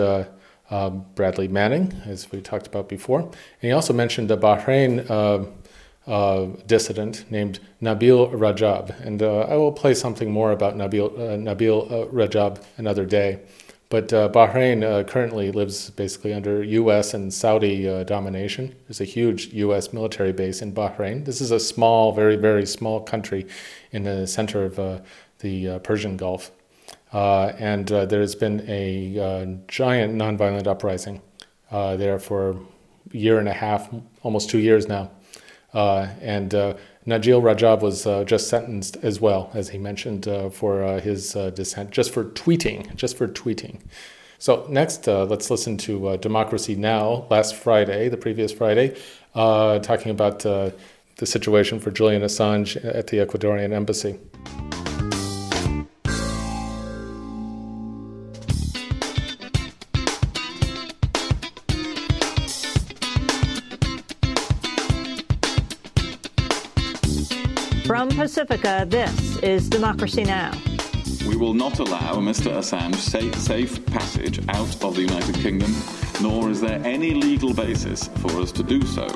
uh, Bradley Manning, as we talked about before. And he also mentioned a Bahrain uh, uh, dissident named Nabil Rajab. And uh, I will play something more about Nabil, uh, Nabil Rajab another day. But Bahrain currently lives basically under U.S. and Saudi domination. There's a huge U.S. military base in Bahrain. This is a small, very, very small country in the center of the Persian Gulf. Uh, and uh, there has been a uh, giant nonviolent uprising there for a year and a half, almost two years now. and Nabil Rajab was just sentenced as well, as he mentioned, for his dissent, just for tweeting, just for tweeting. So next, uh, let's listen to uh, Democracy Now! last Friday, the previous Friday, uh, talking about the situation for Julian Assange at the Ecuadorian embassy. Pacifica, this is Democracy Now! We will not allow Mr. Assange safe, safe, passage out of the United Kingdom, nor is there any legal basis for us to do so.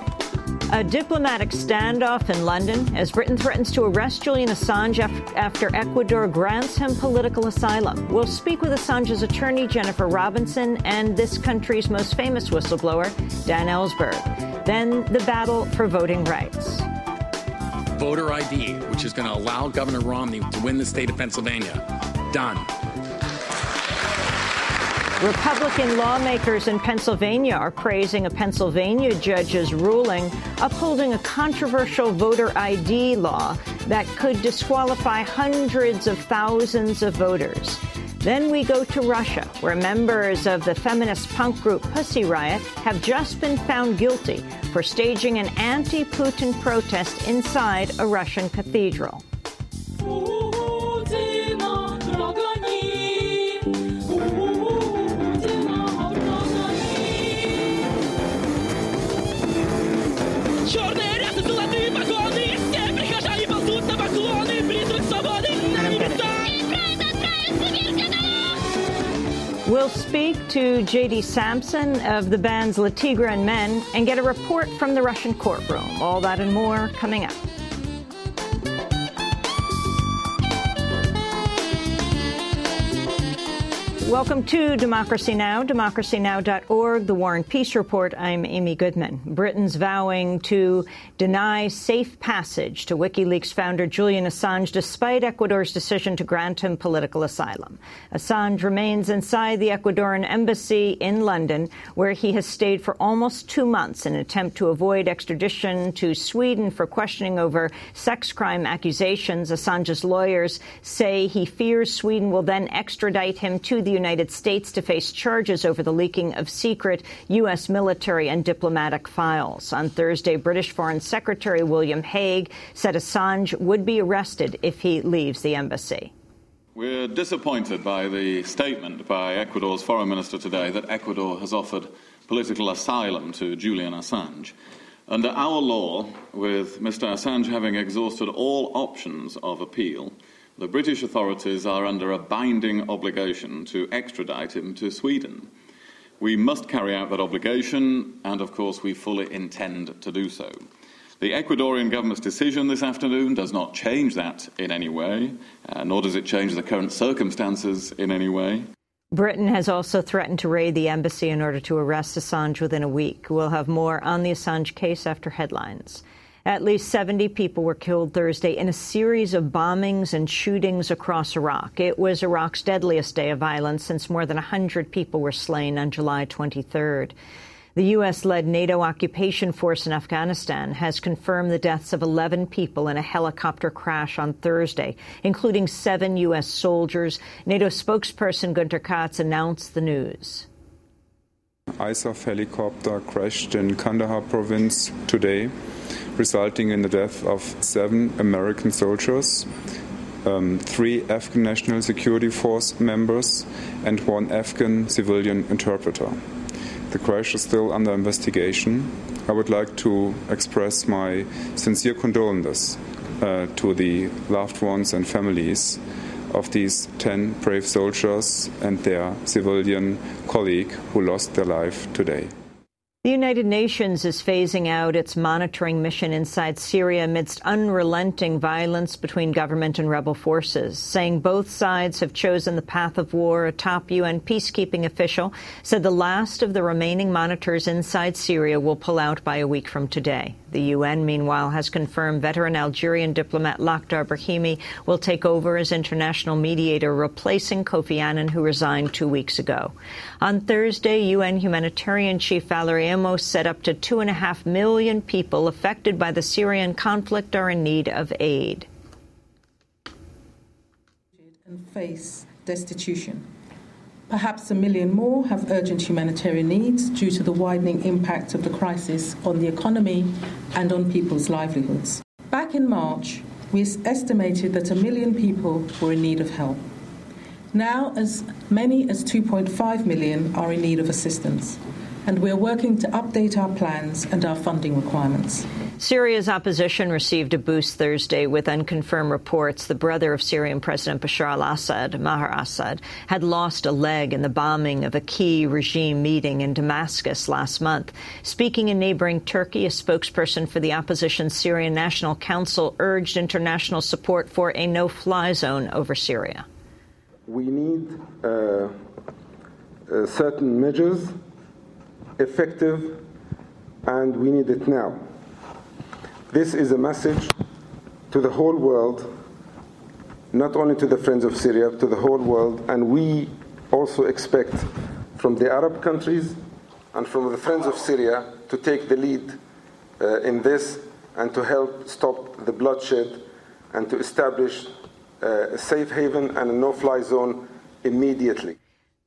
A diplomatic standoff in London as Britain threatens to arrest Julian Assange after Ecuador grants him political asylum. We'll speak with Assange's attorney, Jennifer Robinson, and this country's most famous whistleblower, Dan Ellsberg. Then the battle for voting rights voter ID, which is going to allow Governor Romney to win the state of Pennsylvania. Done. Republican lawmakers in Pennsylvania are praising a Pennsylvania judge's ruling upholding a controversial voter ID law that could disqualify hundreds of thousands of voters. Then we go to Russia, where members of the feminist punk group Pussy Riot have just been found guilty for staging an anti Putin protest inside a Russian cathedral. We'll speak to J.D. Sampson of the bands Le Tigre and Men and get a report from the Russian courtroom. All that and more coming up. Welcome to Democracy Now!, democracynow.org, the War and Peace Report. I'm Amy Goodman. Britain's vowing to deny safe passage to WikiLeaks founder Julian Assange despite Ecuador's decision to grant him political asylum. Assange remains inside the Ecuadorian embassy in London, where he has stayed for almost two months in an attempt to avoid extradition to Sweden for questioning over sex crime accusations. Assange's lawyers say he fears Sweden will then extradite him to the United States to face charges over the leaking of secret U.S. military and diplomatic files. On Thursday, British Foreign Secretary William Hague said Assange would be arrested if he leaves the embassy. We're disappointed by the statement by Ecuador's foreign minister today that Ecuador has offered political asylum to Julian Assange. Under our law, with Mr. Assange having exhausted all options of appeal, the British authorities are under a binding obligation to extradite him to Sweden. We must carry out that obligation, and of course, we fully intend to do so. The Ecuadorian government's decision this afternoon does not change that in any way, uh, nor does it change the current circumstances in any way. Britain has also threatened to raid the embassy in order to arrest Assange within a week. We'll have more on the Assange case after headlines. At least 70 people were killed Thursday in a series of bombings and shootings across Iraq. It was Iraq's deadliest day of violence since more than 100 people were slain on July 23rd. The U.S. led NATO occupation force in Afghanistan has confirmed the deaths of 11 people in a helicopter crash on Thursday, including seven U.S. soldiers. NATO spokesperson Gunter Katz announced the news. ISAF helicopter crashed in Kandahar province today resulting in the death of seven American soldiers, um, three Afghan National Security Force members, and one Afghan civilian interpreter. The crash is still under investigation. I would like to express my sincere condolences uh, to the loved ones and families of these 10 brave soldiers and their civilian colleague who lost their life today. The United Nations is phasing out its monitoring mission inside Syria amidst unrelenting violence between government and rebel forces, saying both sides have chosen the path of war. A top UN peacekeeping official said the last of the remaining monitors inside Syria will pull out by a week from today. The UN, meanwhile, has confirmed veteran Algerian diplomat Lakhdar Brahimi will take over as international mediator, replacing Kofi Annan, who resigned two weeks ago. On Thursday, UN humanitarian chief Valerie Amos said up to two and a half million people affected by the Syrian conflict are in need of aid. And face destitution. Perhaps a million more have urgent humanitarian needs due to the widening impact of the crisis on the economy and on people's livelihoods. Back in March, we estimated that a million people were in need of help. Now, as many as 2.5 million are in need of assistance and we are working to update our plans and our funding requirements. Syria's opposition received a boost Thursday with unconfirmed reports the brother of Syrian President Bashar al-Assad, Maher Assad, had lost a leg in the bombing of a key regime meeting in Damascus last month. Speaking in neighboring Turkey, a spokesperson for the opposition Syrian National Council urged international support for a no-fly zone over Syria. We need uh, uh, certain measures effective, and we need it now. This is a message to the whole world, not only to the friends of Syria, to the whole world, and we also expect from the Arab countries and from the friends of Syria to take the lead uh, in this and to help stop the bloodshed and to establish uh, a safe haven and a no fly zone immediately.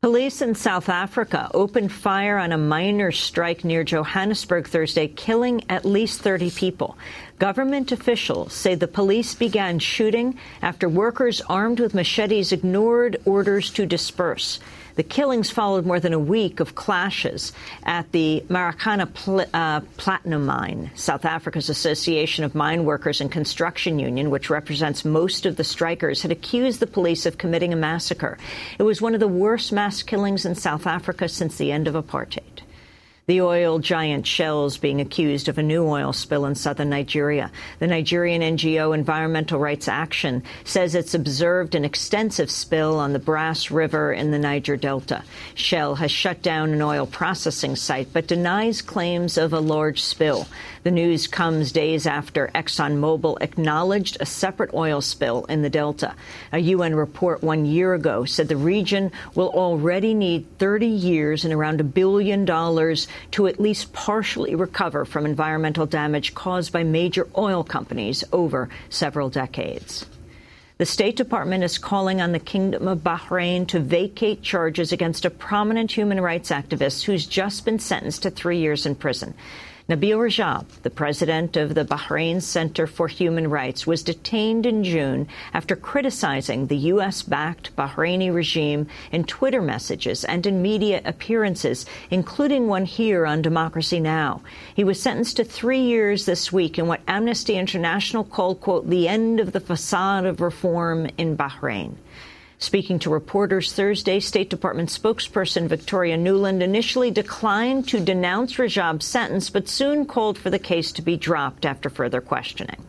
Police in South Africa opened fire on a miners' strike near Johannesburg Thursday, killing at least 30 people. Government officials say the police began shooting after workers armed with machetes ignored orders to disperse. The killings followed more than a week of clashes at the Marikana Pl uh, Platinum Mine. South Africa's Association of Mine Workers and Construction Union, which represents most of the strikers, had accused the police of committing a massacre. It was one of the worst mass killings in South Africa since the end of apartheid. The oil giant Shell's being accused of a new oil spill in southern Nigeria. The Nigerian NGO Environmental Rights Action says it's observed an extensive spill on the Brass River in the Niger Delta. Shell has shut down an oil processing site but denies claims of a large spill. The news comes days after ExxonMobil acknowledged a separate oil spill in the Delta. A UN report one year ago said the region will already need 30 years and around a billion dollars to at least partially recover from environmental damage caused by major oil companies over several decades. The State Department is calling on the Kingdom of Bahrain to vacate charges against a prominent human rights activist who's just been sentenced to three years in prison. Nabil Rajab, the president of the Bahrain Center for Human Rights, was detained in June after criticizing the U.S.-backed Bahraini regime in Twitter messages and in media appearances, including one here on Democracy Now! He was sentenced to three years this week in what Amnesty International called, quote, the end of the facade of reform in Bahrain. Speaking to reporters Thursday, State Department spokesperson Victoria Nuland initially declined to denounce Rajab's sentence, but soon called for the case to be dropped after further questioning.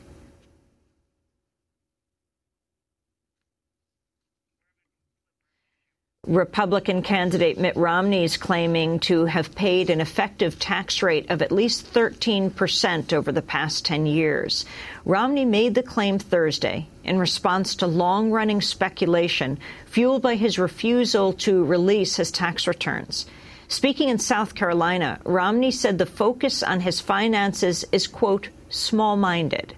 Republican candidate Mitt Romney is claiming to have paid an effective tax rate of at least 13 percent over the past 10 years. Romney made the claim Thursday in response to long-running speculation fueled by his refusal to release his tax returns. Speaking in South Carolina, Romney said the focus on his finances is, quote, small-minded.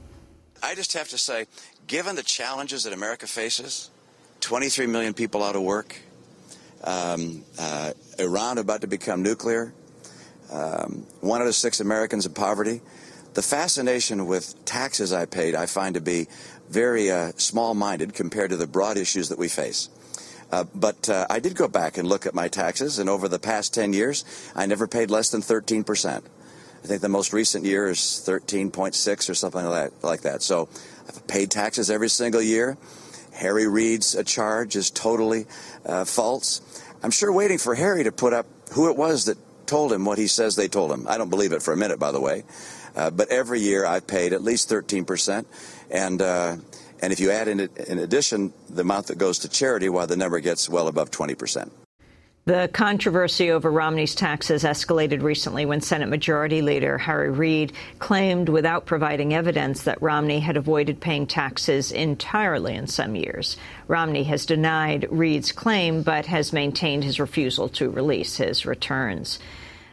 I just have to say, given the challenges that America faces, 23 million people out of work, um, uh, Iran about to become nuclear, um, one out of six Americans in poverty. The fascination with taxes I paid I find to be very uh, small-minded compared to the broad issues that we face. Uh, but uh, I did go back and look at my taxes, and over the past 10 years, I never paid less than 13 percent. I think the most recent year is 13.6 or something like that. Like that. So I've paid taxes every single year Harry Reid's charge is totally uh, false. I'm sure waiting for Harry to put up who it was that told him what he says they told him. I don't believe it for a minute, by the way. Uh, but every year I've paid at least 13%. And, uh, and if you add in, in addition the amount that goes to charity, why the number gets well above 20%. The controversy over Romney's taxes escalated recently when Senate Majority Leader Harry Reid claimed, without providing evidence, that Romney had avoided paying taxes entirely in some years. Romney has denied Reid's claim, but has maintained his refusal to release his returns.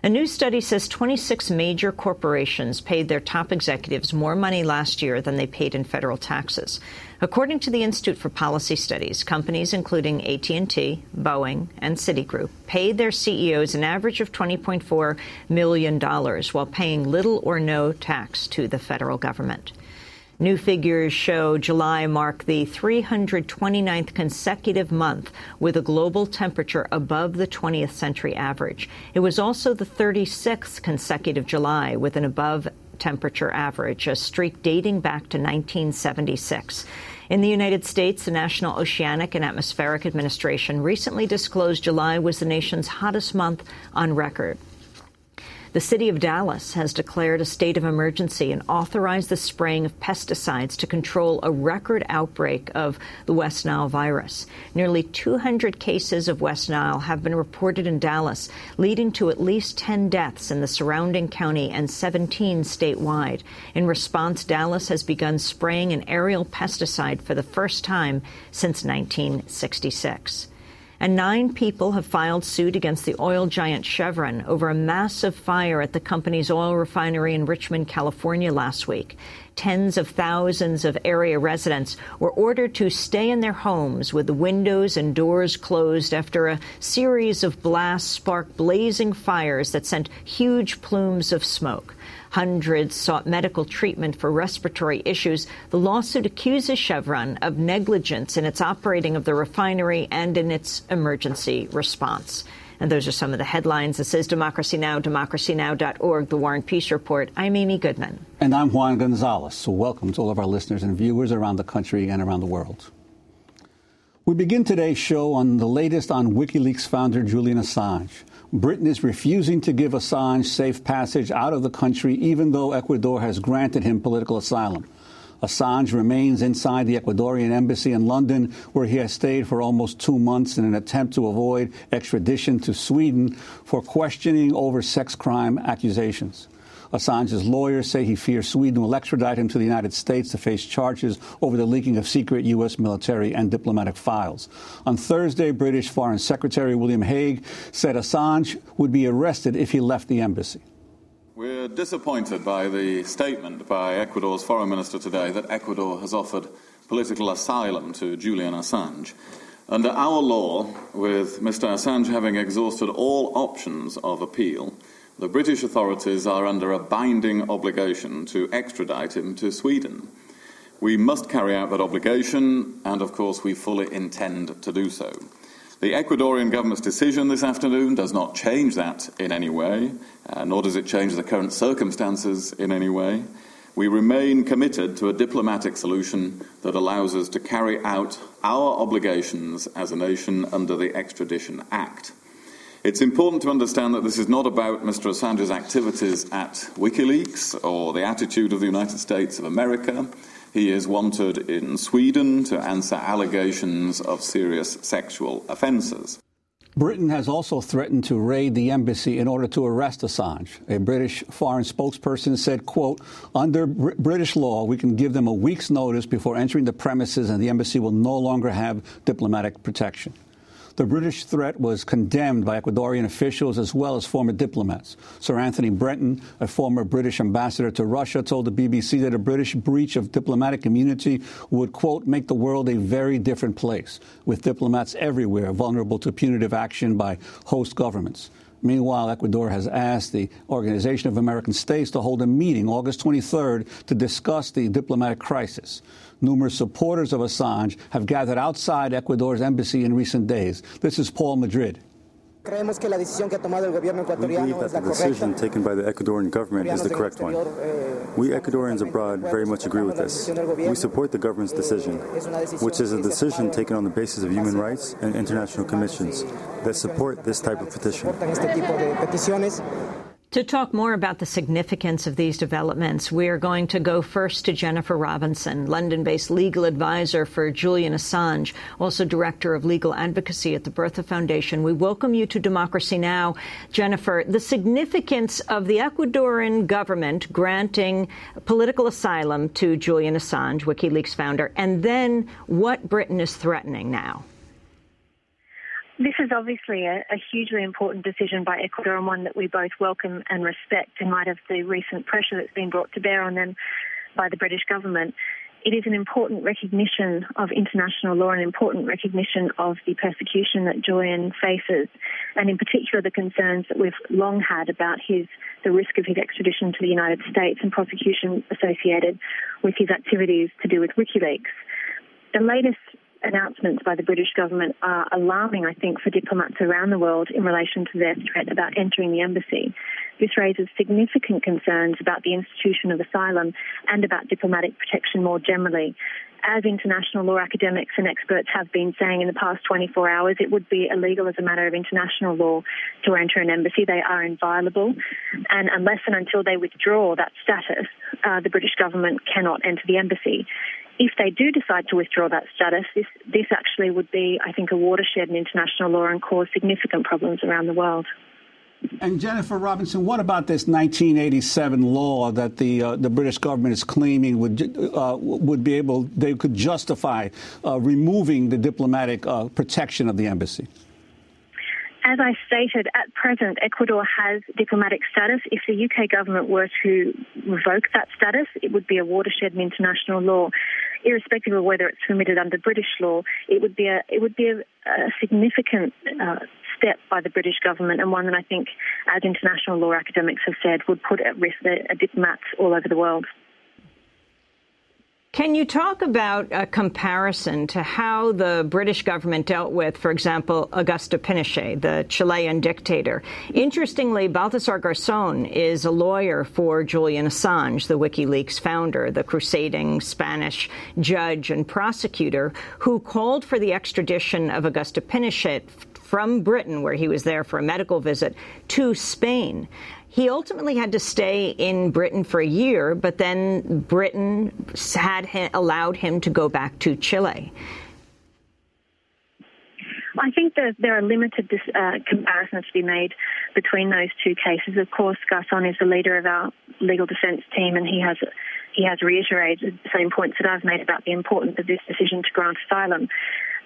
A new study says 26 major corporations paid their top executives more money last year than they paid in federal taxes. According to the Institute for Policy Studies, companies including AT&T, Boeing, and Citigroup paid their CEOs an average of $20.4 million while paying little or no tax to the federal government. New figures show July marked the 329th consecutive month with a global temperature above the 20th century average. It was also the 36th consecutive July with an above temperature average, a streak dating back to 1976. In the United States, the National Oceanic and Atmospheric Administration recently disclosed July was the nation's hottest month on record. The city of Dallas has declared a state of emergency and authorized the spraying of pesticides to control a record outbreak of the West Nile virus. Nearly 200 cases of West Nile have been reported in Dallas, leading to at least 10 deaths in the surrounding county and 17 statewide. In response, Dallas has begun spraying an aerial pesticide for the first time since 1966 and nine people have filed suit against the oil giant Chevron over a massive fire at the company's oil refinery in Richmond, California last week. Tens of thousands of area residents were ordered to stay in their homes with the windows and doors closed after a series of blasts sparked blazing fires that sent huge plumes of smoke. Hundreds sought medical treatment for respiratory issues. The lawsuit accuses Chevron of negligence in its operating of the refinery and in its emergency response. And those are some of the headlines. This is Democracy Now!, democracynow.org, The War and Peace Report. I'm Amy Goodman. And I'm Juan Gonzalez. So welcome to all of our listeners and viewers around the country and around the world. We begin today's show on the latest on WikiLeaks founder Julian Assange. Britain is refusing to give Assange safe passage out of the country, even though Ecuador has granted him political asylum. Assange remains inside the Ecuadorian embassy in London, where he has stayed for almost two months in an attempt to avoid extradition to Sweden for questioning over sex crime accusations. Assange's lawyers say he fears Sweden will extradite him to the United States to face charges over the leaking of secret U.S. military and diplomatic files. On Thursday, British Foreign Secretary William Hague said Assange would be arrested if he left the embassy. We're disappointed by the statement by Ecuador's foreign minister today that Ecuador has offered political asylum to Julian Assange. Under our law, with Mr. Assange having exhausted all options of appeal, the British authorities are under a binding obligation to extradite him to Sweden. We must carry out that obligation, and of course, we fully intend to do so. The Ecuadorian government's decision this afternoon does not change that in any way, uh, nor does it change the current circumstances in any way. We remain committed to a diplomatic solution that allows us to carry out our obligations as a nation under the Extradition Act. It's important to understand that this is not about Mr. Assange's activities at WikiLeaks or the attitude of the United States of America. He is wanted in Sweden to answer allegations of serious sexual offences. Britain has also threatened to raid the embassy in order to arrest Assange. A British foreign spokesperson said, quote, under Br- British law, we can give them a week's notice before entering the premises and the embassy will no longer have diplomatic protection. The British threat was condemned by Ecuadorian officials as well as former diplomats. Sir Anthony Brenton, a former British ambassador to Russia, told the BBC that a British breach of diplomatic immunity would, quote, make the world a very different place, with diplomats everywhere vulnerable to punitive action by host governments. Meanwhile, Ecuador has asked the Organization of American States to hold a meeting August 23rd to discuss the diplomatic crisis. Numerous supporters of Assange have gathered outside Ecuador's embassy in recent days. This is Paul Madrid. Creemos que la decisión que ha tomado el gobierno We believe that the decision taken by the Ecuadorian government is the correct one. We Ecuadorians abroad very much agree with this. We support the government's decision, which is a decision taken on the basis of human rights and international commissions that support this type of petition. To talk more about the significance of these developments, we are going to go first to Jennifer Robinson, London based legal advisor for Julian Assange, also director of legal advocacy at the Bertha Foundation. We welcome you to Democracy Now! Jennifer, the significance of the Ecuadorian government granting political asylum to Julian Assange, WikiLeaks founder, and then what Britain is threatening now. This is obviously a, a, hugely important decision by Ecuador and one that we both welcome and respect in light of the recent pressure that's been brought to bear on them by the British government. It is an important recognition of international law, an important recognition of the persecution that Julian faces, and in particular the concerns that we've long had about his the risk of his extradition to the United States and prosecution associated with his activities to do with WikiLeaks. The latest announcements by the British government are alarming, I think, for diplomats around the world in relation to their threat about entering the embassy. This raises significant concerns about the institution of asylum and about diplomatic protection more generally. As international law academics and experts have been saying in the past 24 hours, it would be illegal as a matter of international law to enter an embassy. They are inviolable. And unless and until they withdraw that status, uh, the British government cannot enter the embassy if they do decide to withdraw that status, this, this actually would be, I think, a watershed in international law and cause significant problems around the world. And Jennifer Robinson, what about this 1987 law that the uh, the British government is claiming would uh, would be able they could justify uh, removing the diplomatic uh, protection of the embassy? As I stated, at present, Ecuador has diplomatic status. If the UK government were to revoke that status, it would be a watershed in international law. Irrespective of whether it's permitted under British law, it would be a it would be a, a significant uh, step by the British government and one that I think, as international law academics have said, would put at risk the, diplomats all over the world. Can you talk about a comparison to how the British government dealt with, for example, Augusto Pinochet, the Chilean dictator? Interestingly, Baltasar Garzon is a lawyer for Julian Assange, the WikiLeaks founder, the crusading Spanish judge and prosecutor who called for the extradition of Augusto Pinochet from Britain, where he was there for a medical visit, to Spain. He ultimately had to stay in Britain for a year, but then Britain had allowed him to go back to Chile. I think that there are limited uh, comparisons to be made between those two cases. Of course, Garzon is the leader of our legal defence team, and he has he has reiterated the same points that I've made about the importance of this decision to grant asylum.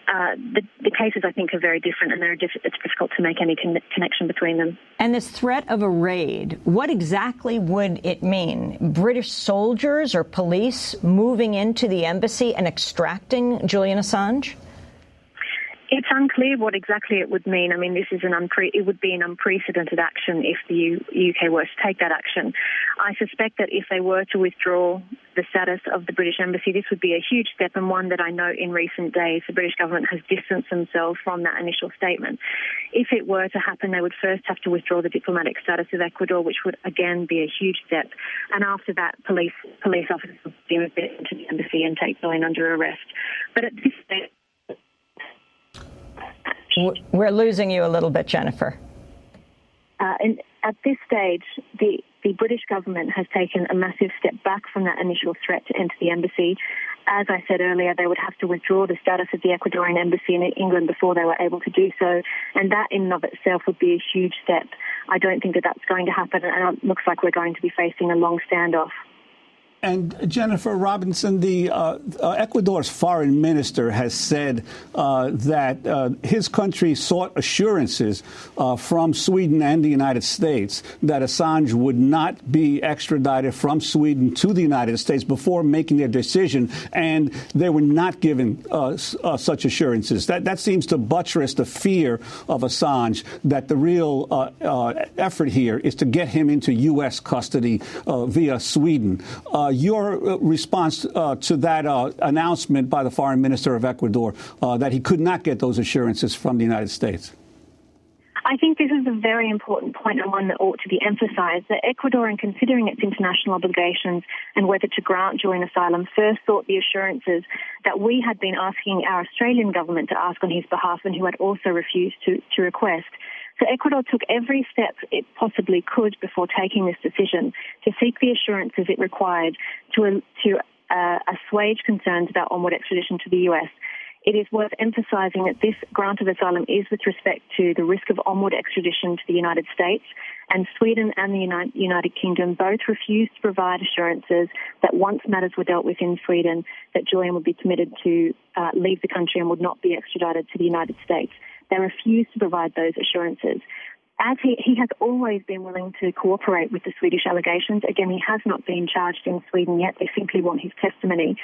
Uh, the, the, cases, I think, are very different, and diff- it's difficult to make any con- connection between them. And this threat of a raid, what exactly would it mean? British soldiers or police moving into the embassy and extracting Julian Assange? It's unclear what exactly it would mean. I mean, this is an unpre- it would be an unprecedented action if the U- UK were to take that action. I suspect that if they were to withdraw the status of the British embassy, this would be a huge step and one that I know in recent days the British government has distanced themselves from that initial statement. If it were to happen, they would first have to withdraw the diplomatic status of Ecuador, which would again be a huge step. And after that, police police officers would be into the embassy and take Julian under arrest. But at this stage. We're losing you a little bit, Jennifer. Uh, and at this stage, the, the British government has taken a massive step back from that initial threat to enter the embassy. As I said earlier, they would have to withdraw the status of the Ecuadorian embassy in England before they were able to do so, and that in and of itself would be a huge step. I don't think that that's going to happen, and it looks like we're going to be facing a long standoff. And Jennifer Robinson, the uh, uh, Ecuador's foreign minister has said uh, that uh, his country sought assurances uh, from Sweden and the United States that Assange would not be extradited from Sweden to the United States before making their decision, and they were not given uh, such assurances. That that seems to buttress the fear of Assange that the real effort here is to get him into U.S. custody via Sweden your response uh, to that uh, announcement by the foreign minister of Ecuador uh, that he could not get those assurances from the United States? I think this is a very important point and one that ought to be emphasised that Ecuador, in considering its international obligations and whether to grant Julian asylum, first sought the assurances that we had been asking our Australian government to ask on his behalf and who had also refused to, to request. So Ecuador took every step it possibly could before taking this decision to seek the assurances it required to, to uh, assuage concerns about onward extradition to the US. It is worth emphasising that this grant of asylum is with respect to the risk of onward extradition to the United States, and Sweden and the United Kingdom both refused to provide assurances that once matters were dealt with in Sweden, that Julian would be permitted to uh, leave the country and would not be extradited to the United States. They refused to provide those assurances. As he, he has always been willing to cooperate with the Swedish allegations. Again, he has not been charged in Sweden yet. They simply want his testimony.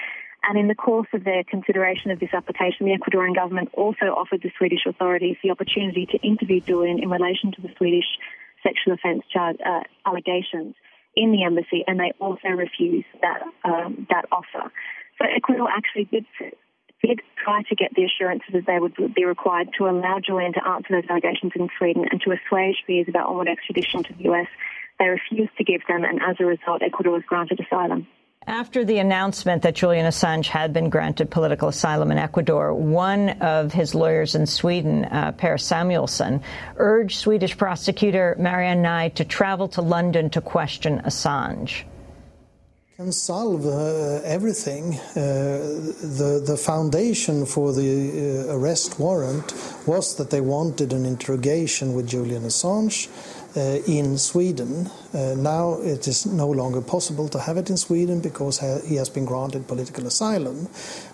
And in the course of their consideration of this application, the Ecuadorian government also offered the Swedish authorities the opportunity to interview Julian in relation to the Swedish sexual offence charge, uh, allegations in the embassy, and they also refused that um, that offer. So Ecuador actually did did try to get the assurances that they would be required to allow Julian to answer those allegations in Sweden and to assuage fears about onward extradition to the US. They refused to give them, and as a result, Ecuador was granted asylum. After the announcement that Julian Assange had been granted political asylum in Ecuador, one of his lawyers in Sweden, uh, Per Samuelsson, urged Swedish prosecutor Marianne Ny to travel to London to question Assange can solve uh, everything. Uh, the the foundation for the uh, arrest warrant was that they wanted an interrogation with Julian Assange uh, in Sweden. Uh, now it is no longer possible to have it in Sweden because he has been granted political asylum,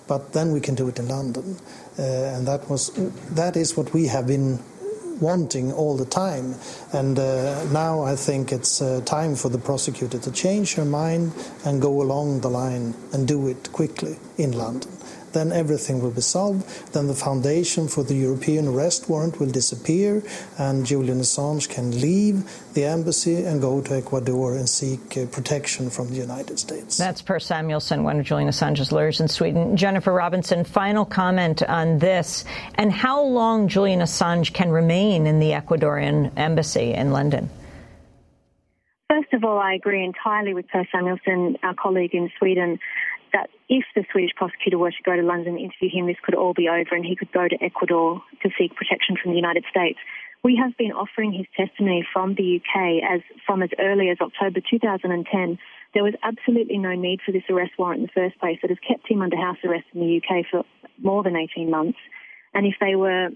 but then we can do it in London, uh, and that was that is what we have been wanting all the time. And uh, now I think it's uh, time for the prosecutor to change her mind and go along the line and do it quickly in London then everything will be solved. Then the foundation for the European arrest warrant will disappear, and Julian Assange can leave the embassy and go to Ecuador and seek uh, protection from the United States. That's Per Samuelsson, one of Julian Assange's lawyers in Sweden. Jennifer Robinson, final comment on this and how long Julian Assange can remain in the Ecuadorian embassy in London. First of all, I agree entirely with Per Samuelsson, our colleague in Sweden, that if the Swedish prosecutor were to go to London and interview him, this could all be over and he could go to Ecuador to seek protection from the United States. We have been offering his testimony from the UK as from as early as October 2010. There was absolutely no need for this arrest warrant in the first place that has kept him under house arrest in the UK for more than 18 months. And if they were,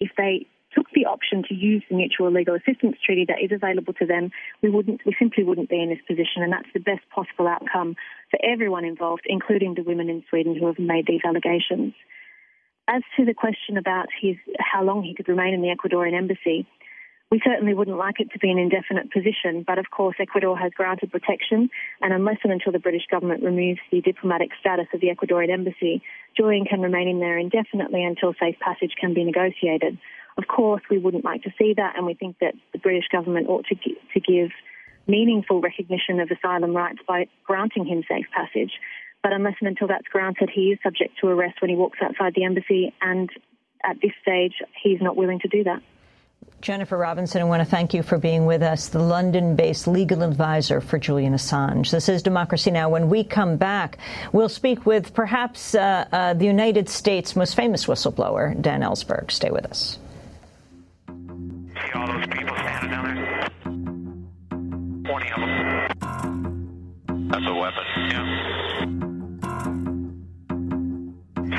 if they took the option to use the mutual legal assistance treaty that is available to them, we wouldn't, we simply wouldn't be in this position, and that's the best possible outcome for everyone involved, including the women in Sweden who have made these allegations. As to the question about his, how long he could remain in the Ecuadorian embassy, we certainly wouldn't like it to be an indefinite position, but of course Ecuador has granted protection, and unless and until the British government removes the diplomatic status of the Ecuadorian embassy, Julian can remain in there indefinitely until safe passage can be negotiated. Of course, we wouldn't like to see that, and we think that the British government ought to, to give meaningful recognition of asylum rights by granting him safe passage. But unless and until that's granted, he is subject to arrest when he walks outside the embassy, and at this stage, he's not willing to do that. Jennifer Robinson, I want to thank you for being with us, the London based legal advisor for Julian Assange. This is Democracy Now! When we come back, we'll speak with perhaps uh, uh, the United States' most famous whistleblower, Dan Ellsberg. Stay with us see all those people standing down there? 20 of them. That's a weapon, yeah.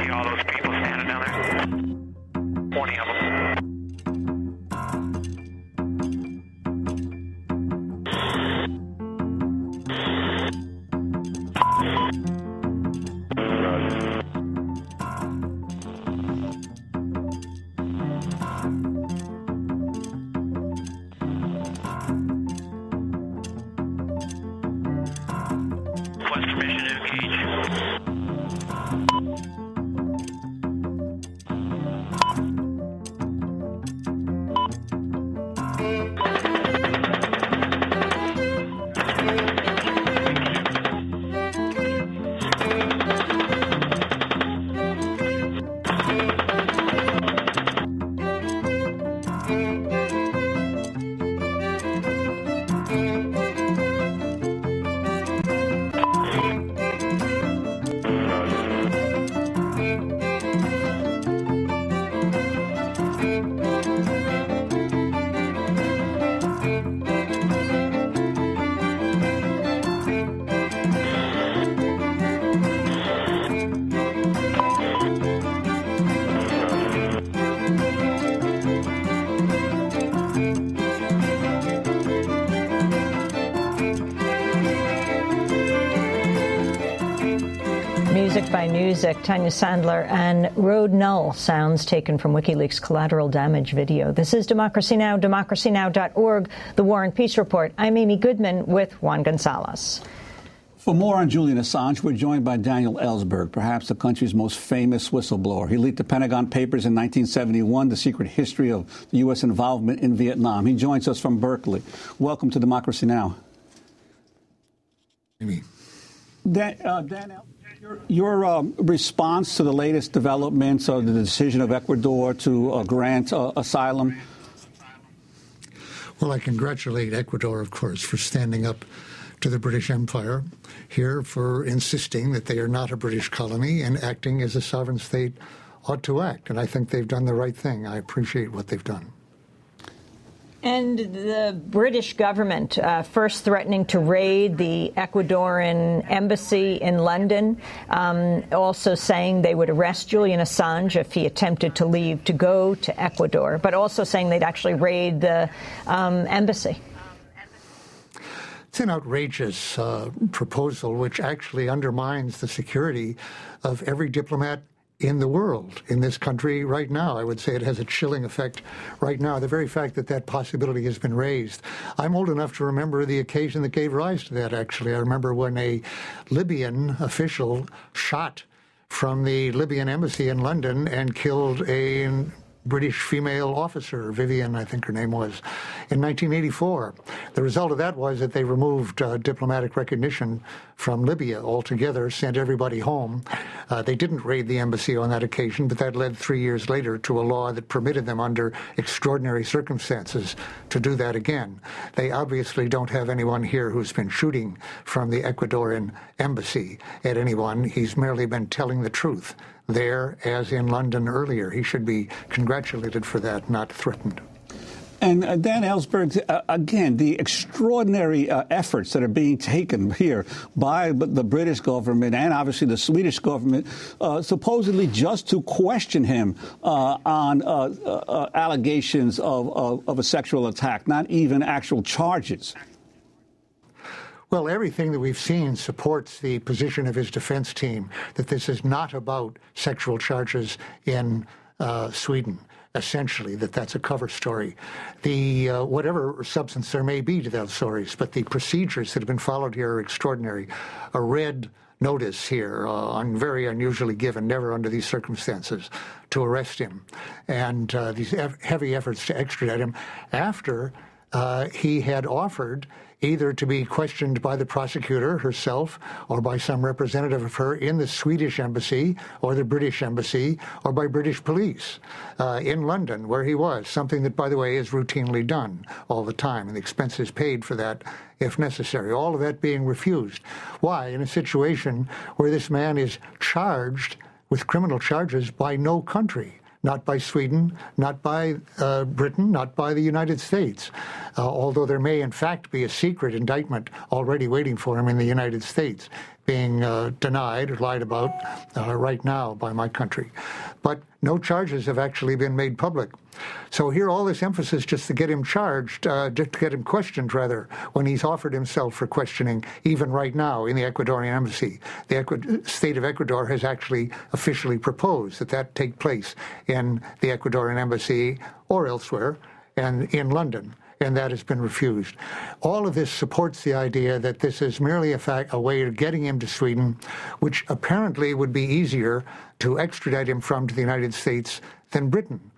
See all those people standing down there? 20 of them. Music by Music, Tanya Sandler, and Road Null sounds taken from WikiLeaks collateral damage video. This is Democracy Now!, democracynow.org, The War and Peace Report. I'm Amy Goodman with Juan Gonzalez. For more on Julian Assange, we're joined by Daniel Ellsberg, perhaps the country's most famous whistleblower. He leaked the Pentagon Papers in 1971, the secret history of the U.S. involvement in Vietnam. He joins us from Berkeley. Welcome to Democracy Now! Amy. Dan, uh, Daniel. Your, your uh, response to the latest developments of the decision of Ecuador to uh, grant uh, asylum? Well, I congratulate Ecuador, of course, for standing up to the British Empire here, for insisting that they are not a British colony and acting as a sovereign state ought to act. And I think they've done the right thing. I appreciate what they've done. And the British government uh, first threatening to raid the Ecuadorian embassy in London, um, also saying they would arrest Julian Assange if he attempted to leave to go to Ecuador, but also saying they'd actually raid the um, embassy. It's an outrageous uh, proposal which actually undermines the security of every diplomat in the world, in this country right now. I would say it has a chilling effect right now. The very fact that that possibility has been raised. I'm old enough to remember the occasion that gave rise to that, actually. I remember when a Libyan official shot from the Libyan embassy in London and killed a British female officer, Vivian, I think her name was, in 1984. The result of that was that they removed uh, diplomatic recognition from Libya altogether, sent everybody home. Uh, they didn't raid the embassy on that occasion, but that led three years later to a law that permitted them, under extraordinary circumstances, to do that again. They obviously don't have anyone here who's been shooting from the Ecuadorian embassy at anyone. He's merely been telling the truth there as in London earlier. He should be congratulated for that, not threatened. And uh, Dan Ellsberg, uh, again, the extraordinary uh, efforts that are being taken here by the British government and obviously the Swedish government, supposedly just to question him on allegations of a sexual attack, not even actual charges. Well, everything that we've seen supports the position of his defense team that this is not about sexual charges in uh, Sweden. Essentially, that that's a cover story. The uh, whatever substance there may be to those stories, but the procedures that have been followed here are extraordinary. A red notice here, uh, very unusually given, never under these circumstances, to arrest him, and uh, these heavy efforts to extradite him after uh, he had offered either to be questioned by the prosecutor herself or by some representative of her in the Swedish embassy or the British embassy or by British police uh, in London, where he was, something that, by the way, is routinely done all the time, and the expenses paid for that if necessary. All of that being refused. Why? In a situation where this man is charged with criminal charges by no country not by Sweden, not by uh, Britain, not by the United States, uh, although there may in fact be a secret indictment already waiting for him in the United States being uh, denied or lied about uh, right now by my country. But no charges have actually been made public. So here, all this emphasis just to get him charged, uh, to get him questioned, rather, when he's offered himself for questioning, even right now in the Ecuadorian embassy. The state of Ecuador has actually officially proposed that that take place in the Ecuadorian embassy or elsewhere, and in London and that has been refused. All of this supports the idea that this is merely a, fact, a way of getting him to Sweden, which apparently would be easier to extradite him from to the United States than Britain.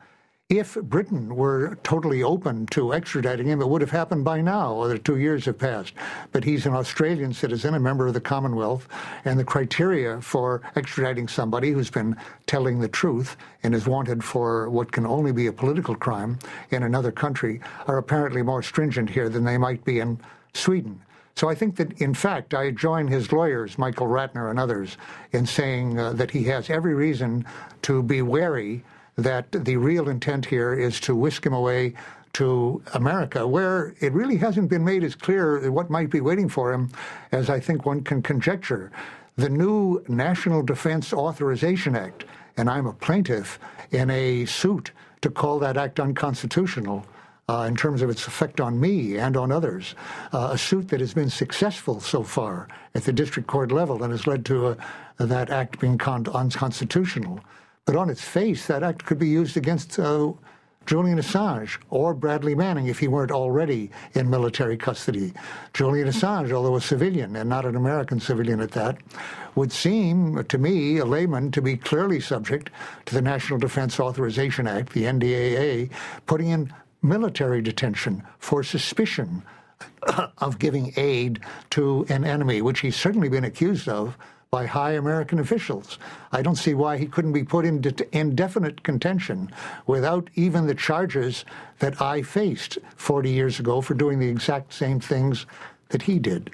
If Britain were totally open to extraditing him, it would have happened by now, or the two years have passed. But he's an Australian citizen, a member of the Commonwealth, and the criteria for extraditing somebody who's been telling the truth and is wanted for what can only be a political crime in another country are apparently more stringent here than they might be in Sweden. So I think that, in fact, I join his lawyers, Michael Ratner and others, in saying uh, that he has every reason to be wary that the real intent here is to whisk him away to America, where it really hasn't been made as clear what might be waiting for him as I think one can conjecture. The new National Defense Authorization Act, and I'm a plaintiff in a suit to call that act unconstitutional, uh, in terms of its effect on me and on others. Uh, a suit that has been successful so far at the district court level and has led to uh, that act being con- unconstitutional. But on its face, that act could be used against uh, Julian Assange or Bradley Manning if he weren't already in military custody. Julian Assange, although a civilian and not an American civilian at that, would seem to me, a layman, to be clearly subject to the National Defense Authorization Act, the NDAA, putting in military detention for suspicion of giving aid to an enemy, which he's certainly been accused of by high American officials. I don't see why he couldn't be put in indefinite contention without even the charges that I faced 40 years ago for doing the exact same things that he did.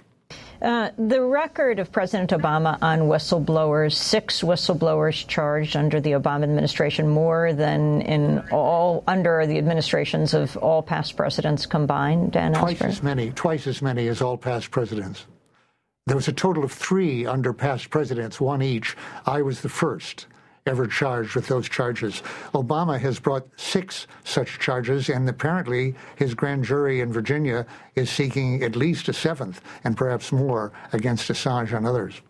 Uh, the record of President Obama on whistleblowers, six whistleblowers charged under the Obama administration, more than in all under the administrations of all past presidents combined. Dan twice as many, twice as many as all past presidents. There was a total of three under past presidents, one each. I was the first ever charged with those charges. Obama has brought six such charges, and apparently his grand jury in Virginia is seeking at least a seventh and perhaps more against Assange and others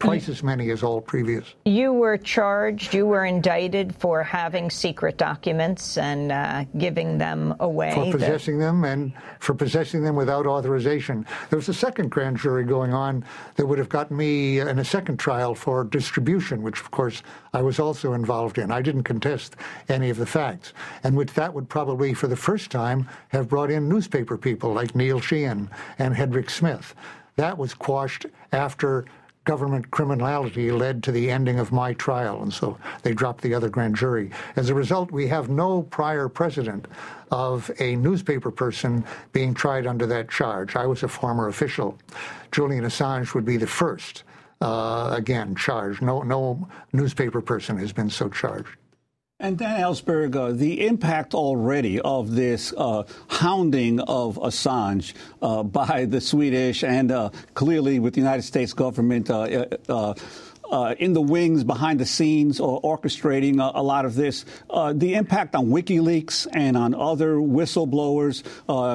twice as many as all previous. You were charged, you were indicted for having secret documents and uh, giving them away. For possessing the... them and for possessing them without authorization. There was a second grand jury going on that would have gotten me in a second trial for distribution, which of course I was also involved in. I didn't contest any of the facts. And which that would probably, for the first time, have brought in newspaper people like Neil Sheehan and Hedrick Smith. That was quashed after government criminality led to the ending of my trial, and so they dropped the other grand jury. As a result, we have no prior precedent of a newspaper person being tried under that charge. I was a former official. Julian Assange would be the first, uh, again, charged. No, no newspaper person has been so charged. And Dan Ellsberg, uh, the impact already of this uh, hounding of Assange uh, by the Swedish and uh, clearly with the United States government uh, uh, in the wings, behind the scenes, or orchestrating a, a lot of this. the impact on WikiLeaks and on other whistleblowers,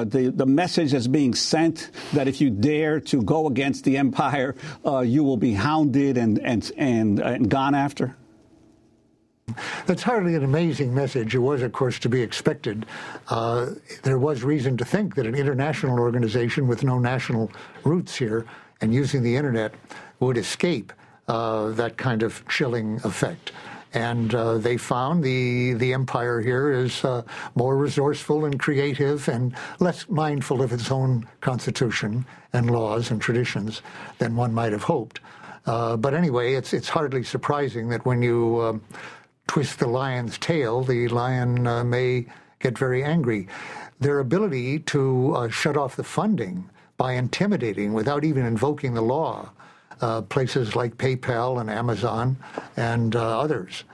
the, the message that's being sent that if you dare to go against the empire, you will be hounded and, and, and, and gone after? That's hardly an amazing message. It was, of course, to be expected. Uh, there was reason to think that an international organization with no national roots here and using the internet would escape uh, that kind of chilling effect. And uh, they found the the empire here is uh, more resourceful and creative and less mindful of its own constitution and laws and traditions than one might have hoped. Uh, but anyway, it's it's hardly surprising that when you um, twist the lion's tail, the lion uh, may get very angry. Their ability to uh, shut off the funding by intimidating without even invoking the law, uh, places like PayPal and Amazon and uh, others,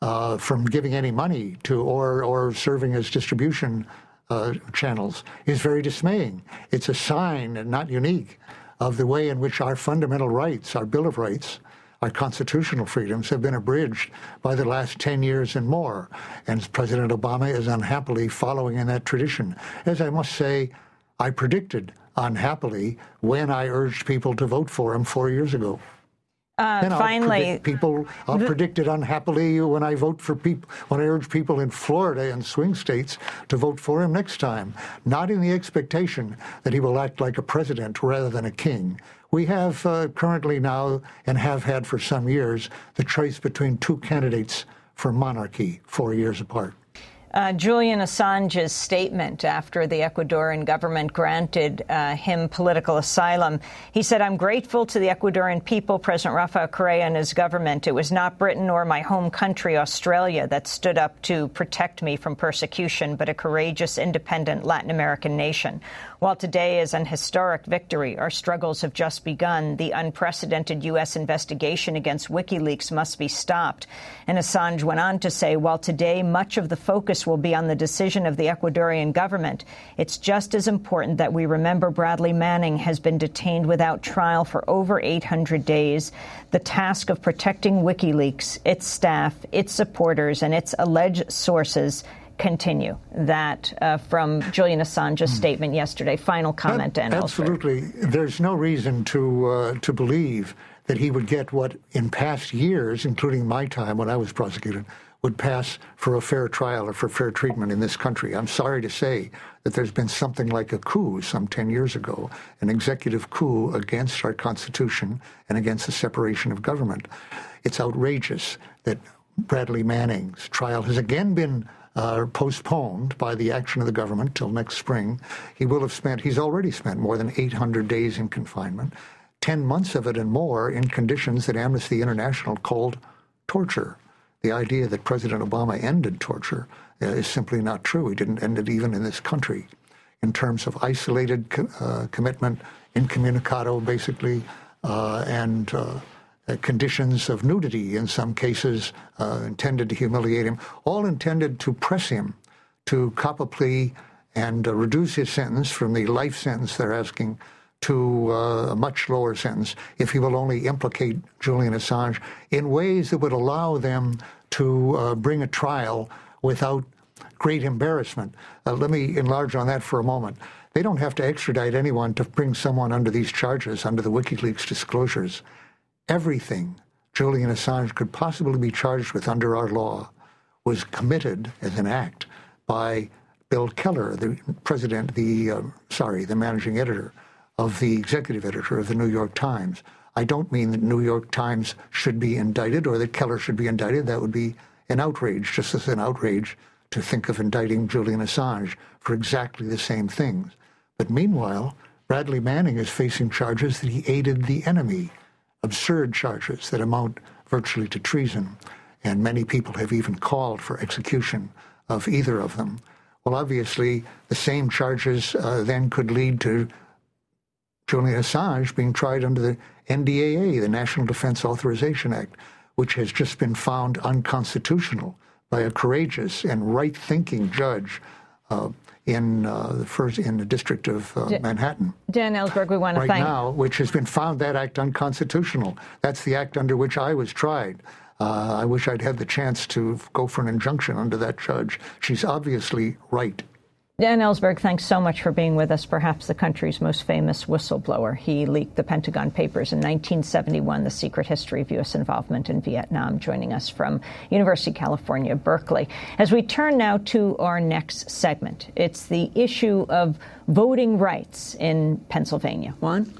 uh, from giving any money to or, or serving as distribution uh, channels is very dismaying. It's a sign, and not unique, of the way in which our fundamental rights, our Bill of Rights, our constitutional freedoms have been abridged by the last 10 years and more. And President Obama is unhappily following in that tradition. As I must say, I predicted unhappily when I urged people to vote for him four years ago. Uh, and finally, I'll people, I'll the, predict it unhappily when I vote for people, when I urge people in Florida and swing states to vote for him next time, not in the expectation that he will act like a president rather than a king. We have uh, currently now, and have had for some years, the choice between two candidates for monarchy four years apart. Uh, Julian Assange's statement after the Ecuadorian government granted uh, him political asylum. He said, I'm grateful to the Ecuadorian people, President Rafael Correa and his government. It was not Britain or my home country, Australia, that stood up to protect me from persecution, but a courageous, independent Latin American nation. While today is an historic victory, our struggles have just begun. The unprecedented U.S. investigation against WikiLeaks must be stopped. And Assange went on to say, while today much of the focus will be on the decision of the Ecuadorian government, it's just as important that we remember Bradley Manning has been detained without trial for over 800 days. The task of protecting WikiLeaks, its staff, its supporters, and its alleged sources continue that uh, from Julian Assange's mm. statement yesterday. Final comment, Dan. Absolutely, there's no reason to uh, to believe that he would get what in past years, including my time when I was prosecuted, would pass for a fair trial or for fair treatment in this country. I'm sorry to say that there's been something like a coup some 10 years ago, an executive coup against our Constitution and against the separation of government. It's outrageous that Bradley Manning's trial has again been uh, postponed by the action of the government till next spring. He will have spent, he's already spent more than 800 days in confinement, 10 months of it and more in conditions that Amnesty International called torture. The idea that President Obama ended torture uh, is simply not true. He didn't end it even in this country. In terms of isolated co- uh, commitment, incommunicado, basically, uh, and uh, conditions of nudity in some cases uh, intended to humiliate him, all intended to press him to cop a plea and reduce his sentence from the life sentence they're asking to uh, a much lower sentence if he will only implicate Julian Assange in ways that would allow them to uh, bring a trial without great embarrassment. Uh, let me enlarge on that for a moment. They don't have to extradite anyone to bring someone under these charges, under the WikiLeaks disclosures. Everything Julian Assange could possibly be charged with under our law was committed as an act by Bill Keller, the president, the uh, sorry, the managing editor of the executive editor of the New York Times. I don't mean that New York Times should be indicted or that Keller should be indicted. That would be an outrage, just as an outrage to think of indicting Julian Assange for exactly the same things. But meanwhile, Bradley Manning is facing charges that he aided the enemy, absurd charges that amount virtually to treason. And many people have even called for execution of either of them. Well, obviously, the same charges uh, then could lead to Julian Assange being tried under the NDAA, the National Defense Authorization Act, which has just been found unconstitutional by a courageous and right-thinking judge uh, in uh, the first in the district of uh, Manhattan. Dan Ellsberg, we want to right thank now, which has been found that act unconstitutional. That's the act under which I was tried. Uh, I wish I'd had the chance to go for an injunction under that judge. She's obviously right. Dan Ellsberg, thanks so much for being with us. Perhaps the country's most famous whistleblower. He leaked the Pentagon Papers in 1971, the secret history of U.S. involvement in Vietnam, joining us from University of California, Berkeley. As we turn now to our next segment, it's the issue of voting rights in Pennsylvania. Juan?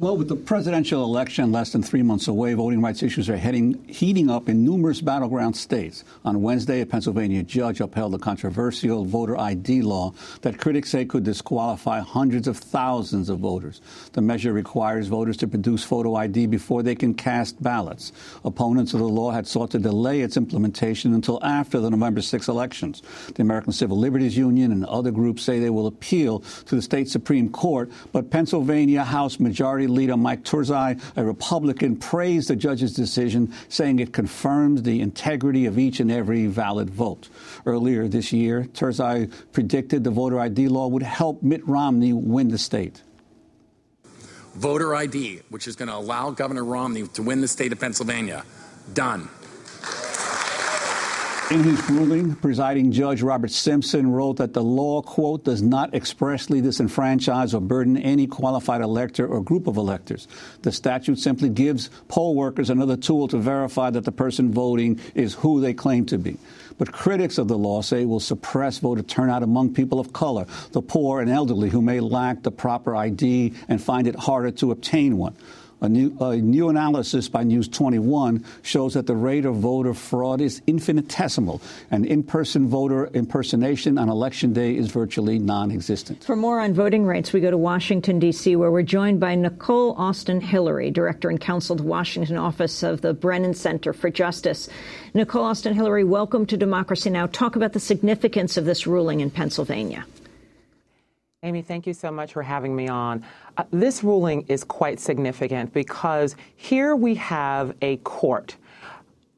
Well, with the presidential election less than three months away, voting rights issues are heading, heating up in numerous battleground states. On Wednesday, a Pennsylvania judge upheld the controversial voter ID law that critics say could disqualify hundreds of thousands of voters. The measure requires voters to produce photo ID before they can cast ballots. Opponents of the law had sought to delay its implementation until after the November 6 elections. The American Civil Liberties Union and other groups say they will appeal to the state Supreme Court, but Pennsylvania House Majority leader Mike Turzai, a Republican, praised the judge's decision, saying it confirms the integrity of each and every valid vote. Earlier this year, Turzai predicted the voter ID law would help Mitt Romney win the state. Voter ID, which is going to allow Governor Romney to win the state of Pennsylvania, done. In his ruling, presiding judge Robert Simpson wrote that the law, quote, does not expressly disenfranchise or burden any qualified elector or group of electors. The statute simply gives poll workers another tool to verify that the person voting is who they claim to be. But critics of the law say it will suppress voter turnout among people of color, the poor and elderly who may lack the proper ID and find it harder to obtain one. A new, a new, analysis by News 21 shows that the rate of voter fraud is infinitesimal, and in person voter impersonation on election day is virtually non existent. For more on voting rights, we go to Washington, D.C., where we're joined by Nicole Austin Hillery, Director and Counsel to Washington office of the Brennan Center for Justice. Nicole Austin Hillery, welcome to Democracy Now! Talk about the significance of this ruling in Pennsylvania. Amy, thank you so much for having me on. Uh, this ruling is quite significant because here we have a court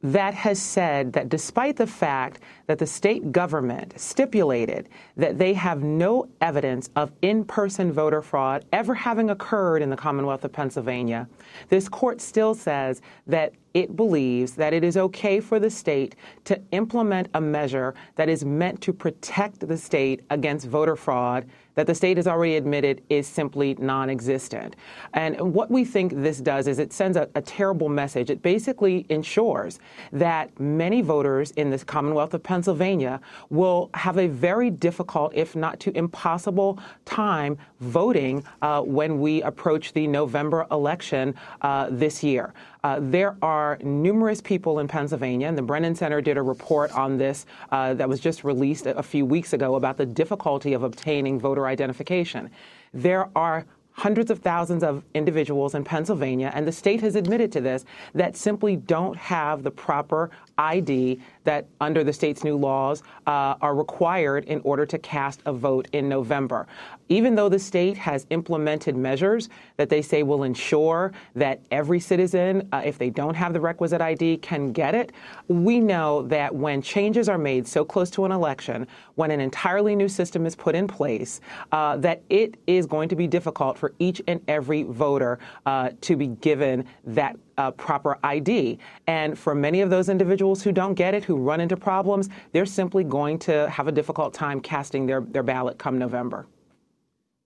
that has said that despite the fact that the state government stipulated that they have no evidence of in person voter fraud ever having occurred in the Commonwealth of Pennsylvania, this court still says that it believes that it is okay for the state to implement a measure that is meant to protect the state against voter fraud that the state has already admitted is simply non existent. And what we think this does is it sends a, a, terrible message. It basically ensures that many voters in this Commonwealth of Pennsylvania will have a very difficult, if not to impossible, time voting uh, when we approach the November election uh, this year. Uh, there are numerous people in Pennsylvania, and the Brennan Center did a report on this uh, that was just released a, few weeks ago about the difficulty of obtaining voter identification. There are hundreds of thousands of individuals in Pennsylvania, and the state has admitted to this, that simply don't have the proper ID that, under the state's new laws, uh, are required in order to cast a vote in November. Even though the state has implemented measures that they say will ensure that every citizen, uh, if they don't have the requisite ID, can get it, we know that when changes are made so close to an election, when an entirely new system is put in place, uh, that it is going to be difficult for each and every voter uh, to be given that uh, proper ID. And for many of those individuals who don't get it, who run into problems, they're simply going to have a difficult time casting their, their ballot come November.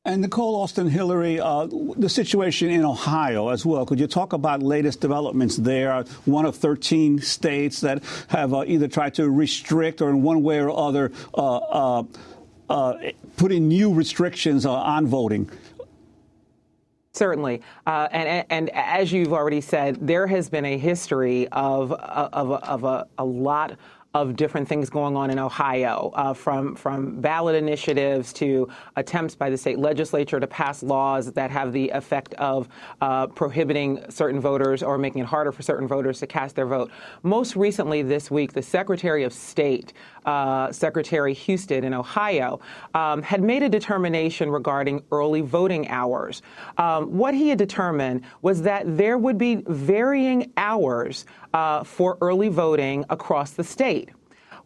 And Nicole Austin Hillery, uh, the situation in Ohio as well. Could you talk about latest developments there? One of 13 states that have uh, either tried to restrict or in one way or other uh, uh, uh put in new restrictions uh, on voting. Certainly, uh, and, and as you've already said, there has been a history of of, of a, a lot of different things going on in Ohio, uh, from from ballot initiatives to attempts by the state legislature to pass laws that have the effect of uh, prohibiting certain voters or making it harder for certain voters to cast their vote. Most recently, this week, the Secretary of State, uh, Secretary Husted in Ohio, um, had made a determination regarding early voting hours. Um, what he had determined was that there would be varying hours uh, for early voting across the state.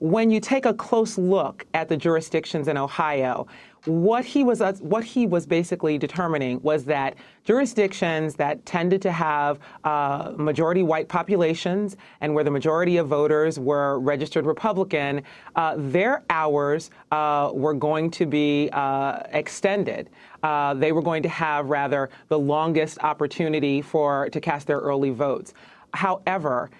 When you take a close look at the jurisdictions in Ohio, what he was what he was basically determining was that jurisdictions that tended to have uh, majority white populations and where the majority of voters were registered Republican, uh, their hours uh, were going to be uh, extended. Uh, they were going to have rather the longest opportunity for to cast their early votes. However,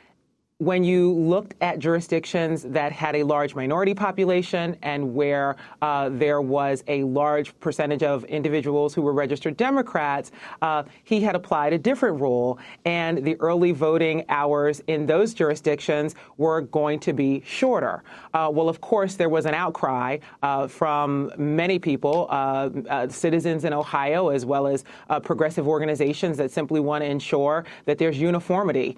when you looked at jurisdictions that had a large minority population and where uh, there was a large percentage of individuals who were registered Democrats, uh, he had applied a different rule, and the early voting hours in those jurisdictions were going to be shorter. Uh, well, of course, there was an outcry uh, from many people, uh, uh, citizens in Ohio, as well as progressive organizations that simply want to ensure that there's uniformity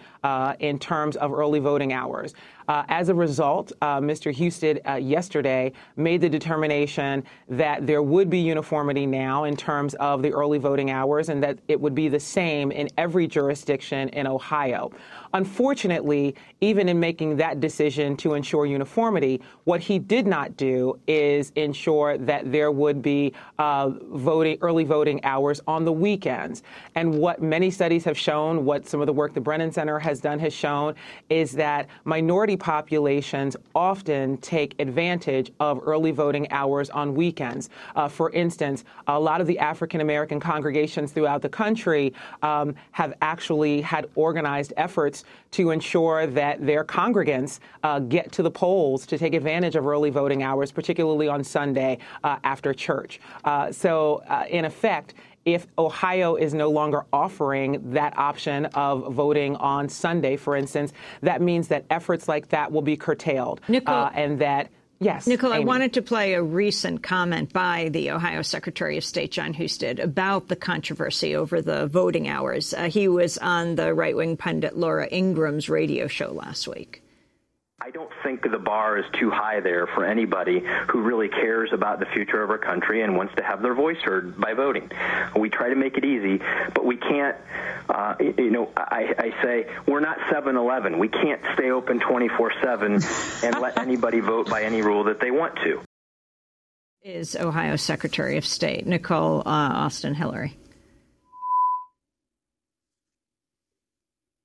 in terms of early early voting hours. Uh, as a result, uh, Mr. Husted uh, yesterday made the determination that there would be uniformity now in terms of the early voting hours and that it would be the same in every jurisdiction in Ohio. Unfortunately, even in making that decision to ensure uniformity, what he did not do is ensure that there would be uh, voting, early voting hours on the weekends. And what many studies have shown, what some of the work the Brennan Center has done has shown, is that minority populations often take advantage of early voting hours on weekends. Uh, for instance, a lot of the African American congregations throughout the country um, have actually had organized efforts to ensure that their congregants uh, get to the polls to take advantage of early voting hours, particularly on Sunday uh, after church. Uh, so, uh, in effect, if Ohio is no longer offering that option of voting on Sunday, for instance, that means that efforts like that will be curtailed. Nicole, uh, and that Yes. Nicole, Amy. I wanted to play a recent comment by the Ohio Secretary of State, John Husted, about the controversy over the voting hours. Uh, he was on the right wing pundit Laura Ingraham's radio show last week. I don't think the bar is too high there for anybody who really cares about the future of our country and wants to have their voice heard by voting. We try to make it easy, but we can't, uh, you know, I, I say we're not 7 Eleven. We can't stay open 24 7 and let anybody vote by any rule that they want to. Is Ohio Secretary of State Nicole uh, Austin Hillery.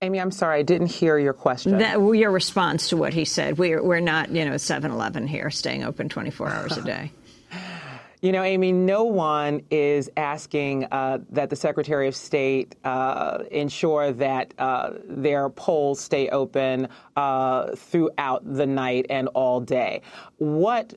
Amy, I'm sorry, I didn't hear your question. That, your response to what he said. We're, we're not, you know, 7 Eleven here, staying open 24 hours a day. You know, Amy, no one is asking uh, that the Secretary of State uh, ensure that uh, their polls stay open uh, throughout the night and all day. What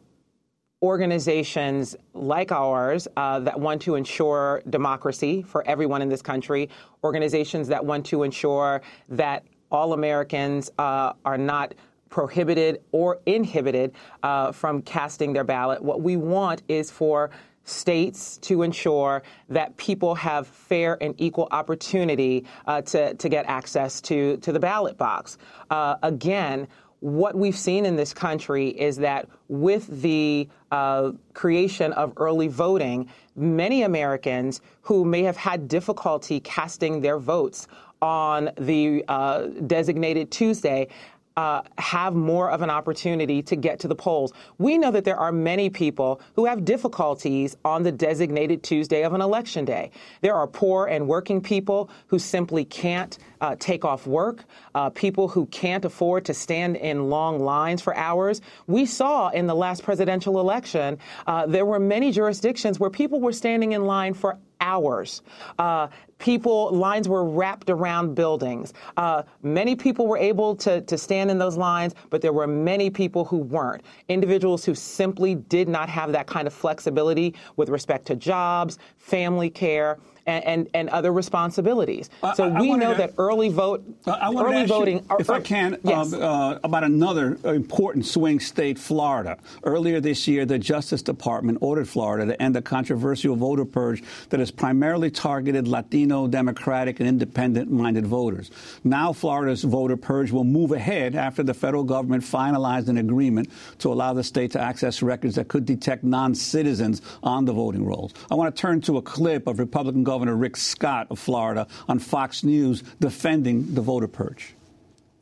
organizations like ours uh, that want to ensure democracy for everyone in this country, organizations that want to ensure that all Americans uh, are not prohibited or inhibited uh, from casting their ballot. What we want is for states to ensure that people have fair and equal opportunity uh, to, to get access to, to the ballot box. Uh, again, what we've seen in this country is that with the uh, creation of early voting, many Americans who may have had difficulty casting their votes on the uh, designated Tuesday uh, have more of an opportunity to get to the polls. We know that there are many people who have difficulties on the designated Tuesday of an election day. There are poor and working people who simply can't uh, take off work, uh, people who can't afford to stand in long lines for hours. We saw in the last presidential election, uh, there were many jurisdictions where people were standing in line for hours. Uh, people, lines were wrapped around buildings. Uh, many people were able to, to stand in those lines, but there were many people who weren't. Individuals who simply did not have that kind of flexibility with respect to jobs, family care, and, and, and other responsibilities. So I, I we know to, that early vote, early voting, you, if I can, yes. uh, about another important swing state, Florida. Earlier this year, the Justice Department ordered Florida to end a controversial voter purge that has primarily targeted Latino, Democratic, and independent-minded voters. Now, Florida's voter purge will move ahead after the federal government finalized an agreement to allow the state to access records that could detect non-citizens on the voting rolls. I want to turn to a clip of Republican Governor Rick Scott of Florida on Fox News defending the voter purge.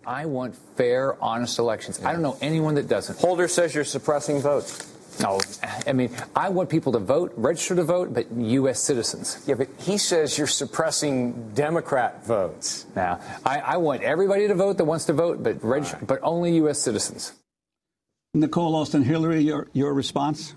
I want fair, honest elections. I don't know anyone that doesn't. Holder says you're suppressing votes. No, I mean, I want people to vote, register to vote, but U.S. citizens. Yeah, but he says you're suppressing Democrat votes. Now, I, I want everybody to vote that wants to vote, but register, right. but only U.S. citizens. Nicole Austin Hillery, your, your response?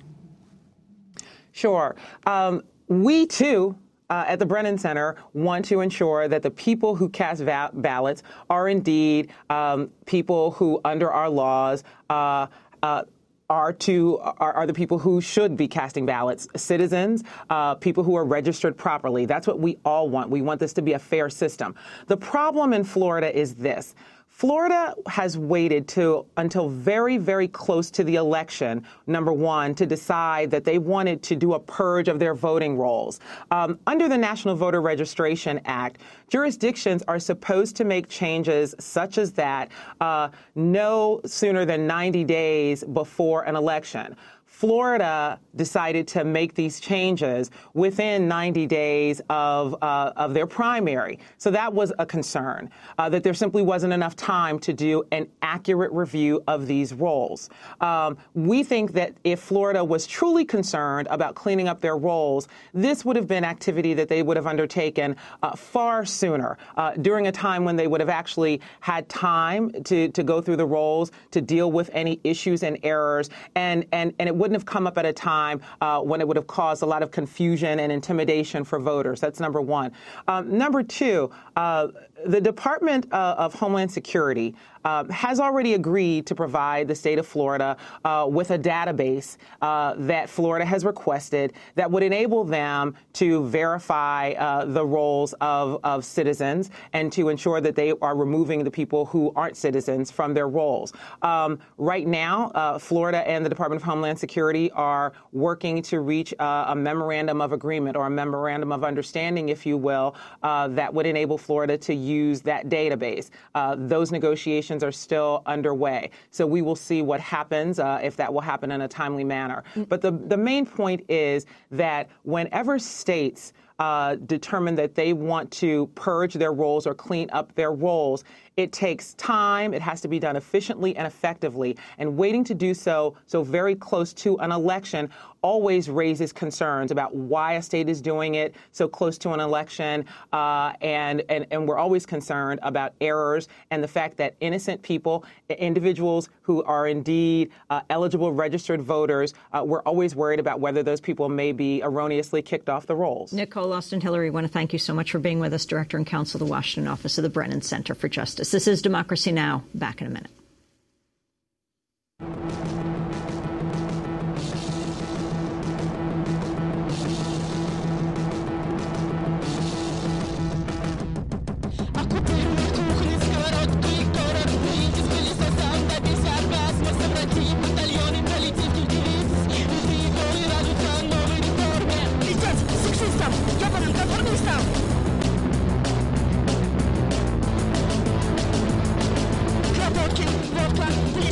Sure. Um, we, too, uh, at the Brennan Center want to ensure that the people who cast va- ballots are indeed um, people who, under our laws, uh, uh, are to are, are, the people who should be casting ballots citizens uh, people who are registered properly. That's what we all want. We want this to be a fair system. The problem in florida is this Florida has waited to until very, very close to the election, number one, to decide that they wanted to do a purge of their voting rolls. Um, under the National Voter Registration Act, jurisdictions are supposed to make changes such as that uh, no sooner than 90 days before an election. Florida decided to make these changes within 90 days of, uh, of their primary. So that was a concern, uh, that there simply wasn't enough time to do an accurate review of these rolls. Um, we think that if Florida was truly concerned about cleaning up their rolls, this would have been activity that they would have undertaken uh, far sooner, uh, during a time when they would have actually had time to, to go through the rolls, to deal with any issues and errors, and, and, and it would wouldn't have come up at a time uh, when it would have caused a lot of confusion and intimidation for voters. That's number one. Um, number two, uh, the Department uh, of Homeland Security uh, has already agreed to provide the state of Florida uh, with a database uh, that Florida has requested that would enable them to verify uh, the rolls of, of, citizens and to ensure that they are removing the people who aren't citizens from their rolls. Um, right now, uh, Florida and the Department of Homeland Security are working to reach a memorandum of agreement or a memorandum of understanding, if you will, that would enable Florida to use that database. Uh, those negotiations are still underway. So we will see what happens uh, if that will happen in a timely manner. Mm. But the, the main point is that whenever states uh, determine that they want to purge their rolls or clean up their rolls, it takes time. It has to be done efficiently and effectively. And waiting to do so so very close to an election always raises concerns about why a state is doing it so close to an election. Uh, and, and, and we're always concerned about errors and the fact that innocent people, individuals who are indeed uh, eligible registered voters, uh, we're always worried about whether those people may be erroneously kicked off the rolls. Nicole Austin Hillery, I want to thank you so much for being with us, Director and Counsel of the Washington office of the Brennan Center for Justice. This is Democracy Now! Back in a minute.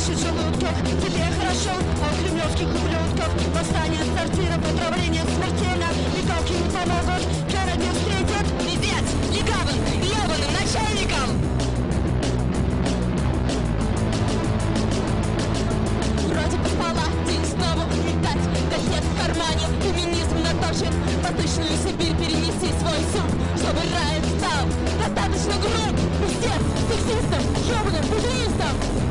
тысяч желудков Тебе хорошо а у кремлевских ублюдков. Восстание сортира, потравление смертельно. Леталки не помогут, Кера не встретят Пиздец, легавым, ебаным начальником. Вроде бы день снова улетать Кассет в кармане, феминизм наточен Восточную Сибирь перенеси свой суд Чтобы рай стал достаточно груб Пиздец, сексистом, ебаным, педеистом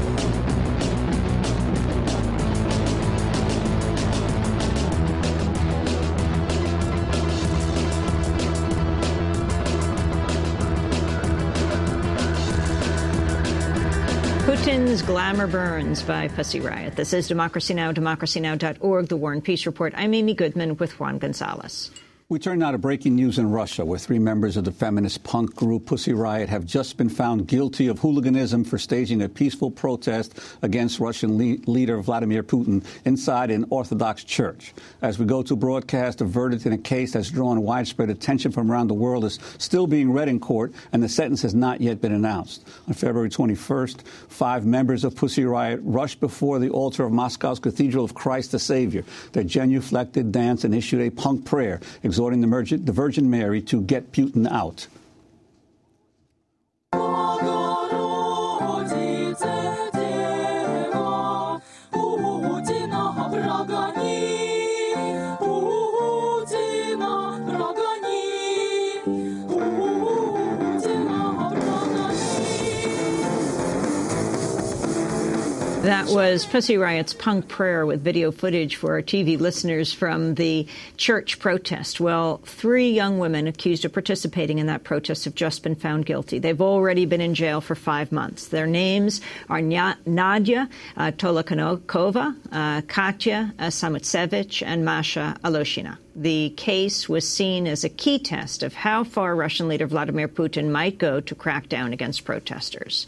Glamour Burns by Pussy Riot. This is Democracy Now!, democracynow.org, The War and Peace Report. I'm Amy Goodman with Juan Gonzalez. We turn now to breaking news in Russia, where three members of the feminist punk group Pussy Riot have just been found guilty of hooliganism for staging a peaceful protest against Russian le leader Vladimir Putin inside an Orthodox church. As we go to broadcast, a verdict in a case that's drawn widespread attention from around the world is still being read in court, and the sentence has not yet been announced. On February 21st, five members of Pussy Riot rushed before the altar of Moscow's Cathedral of Christ the Savior. They genuflected, danced, and issued a punk prayer exhorting the, the Virgin Mary to get Putin out. That was Pussy Riot's punk prayer with video footage for our TV listeners from the church protest. Well, three young women accused of participating in that protest have just been found guilty. They've already been in jail for five months. Their names are Nadia uh, Tolokonnikova, uh, Katya uh, Samutsevich, and Masha Alyokhina. The case was seen as a key test of how far Russian leader Vladimir Putin might go to crack down against protesters.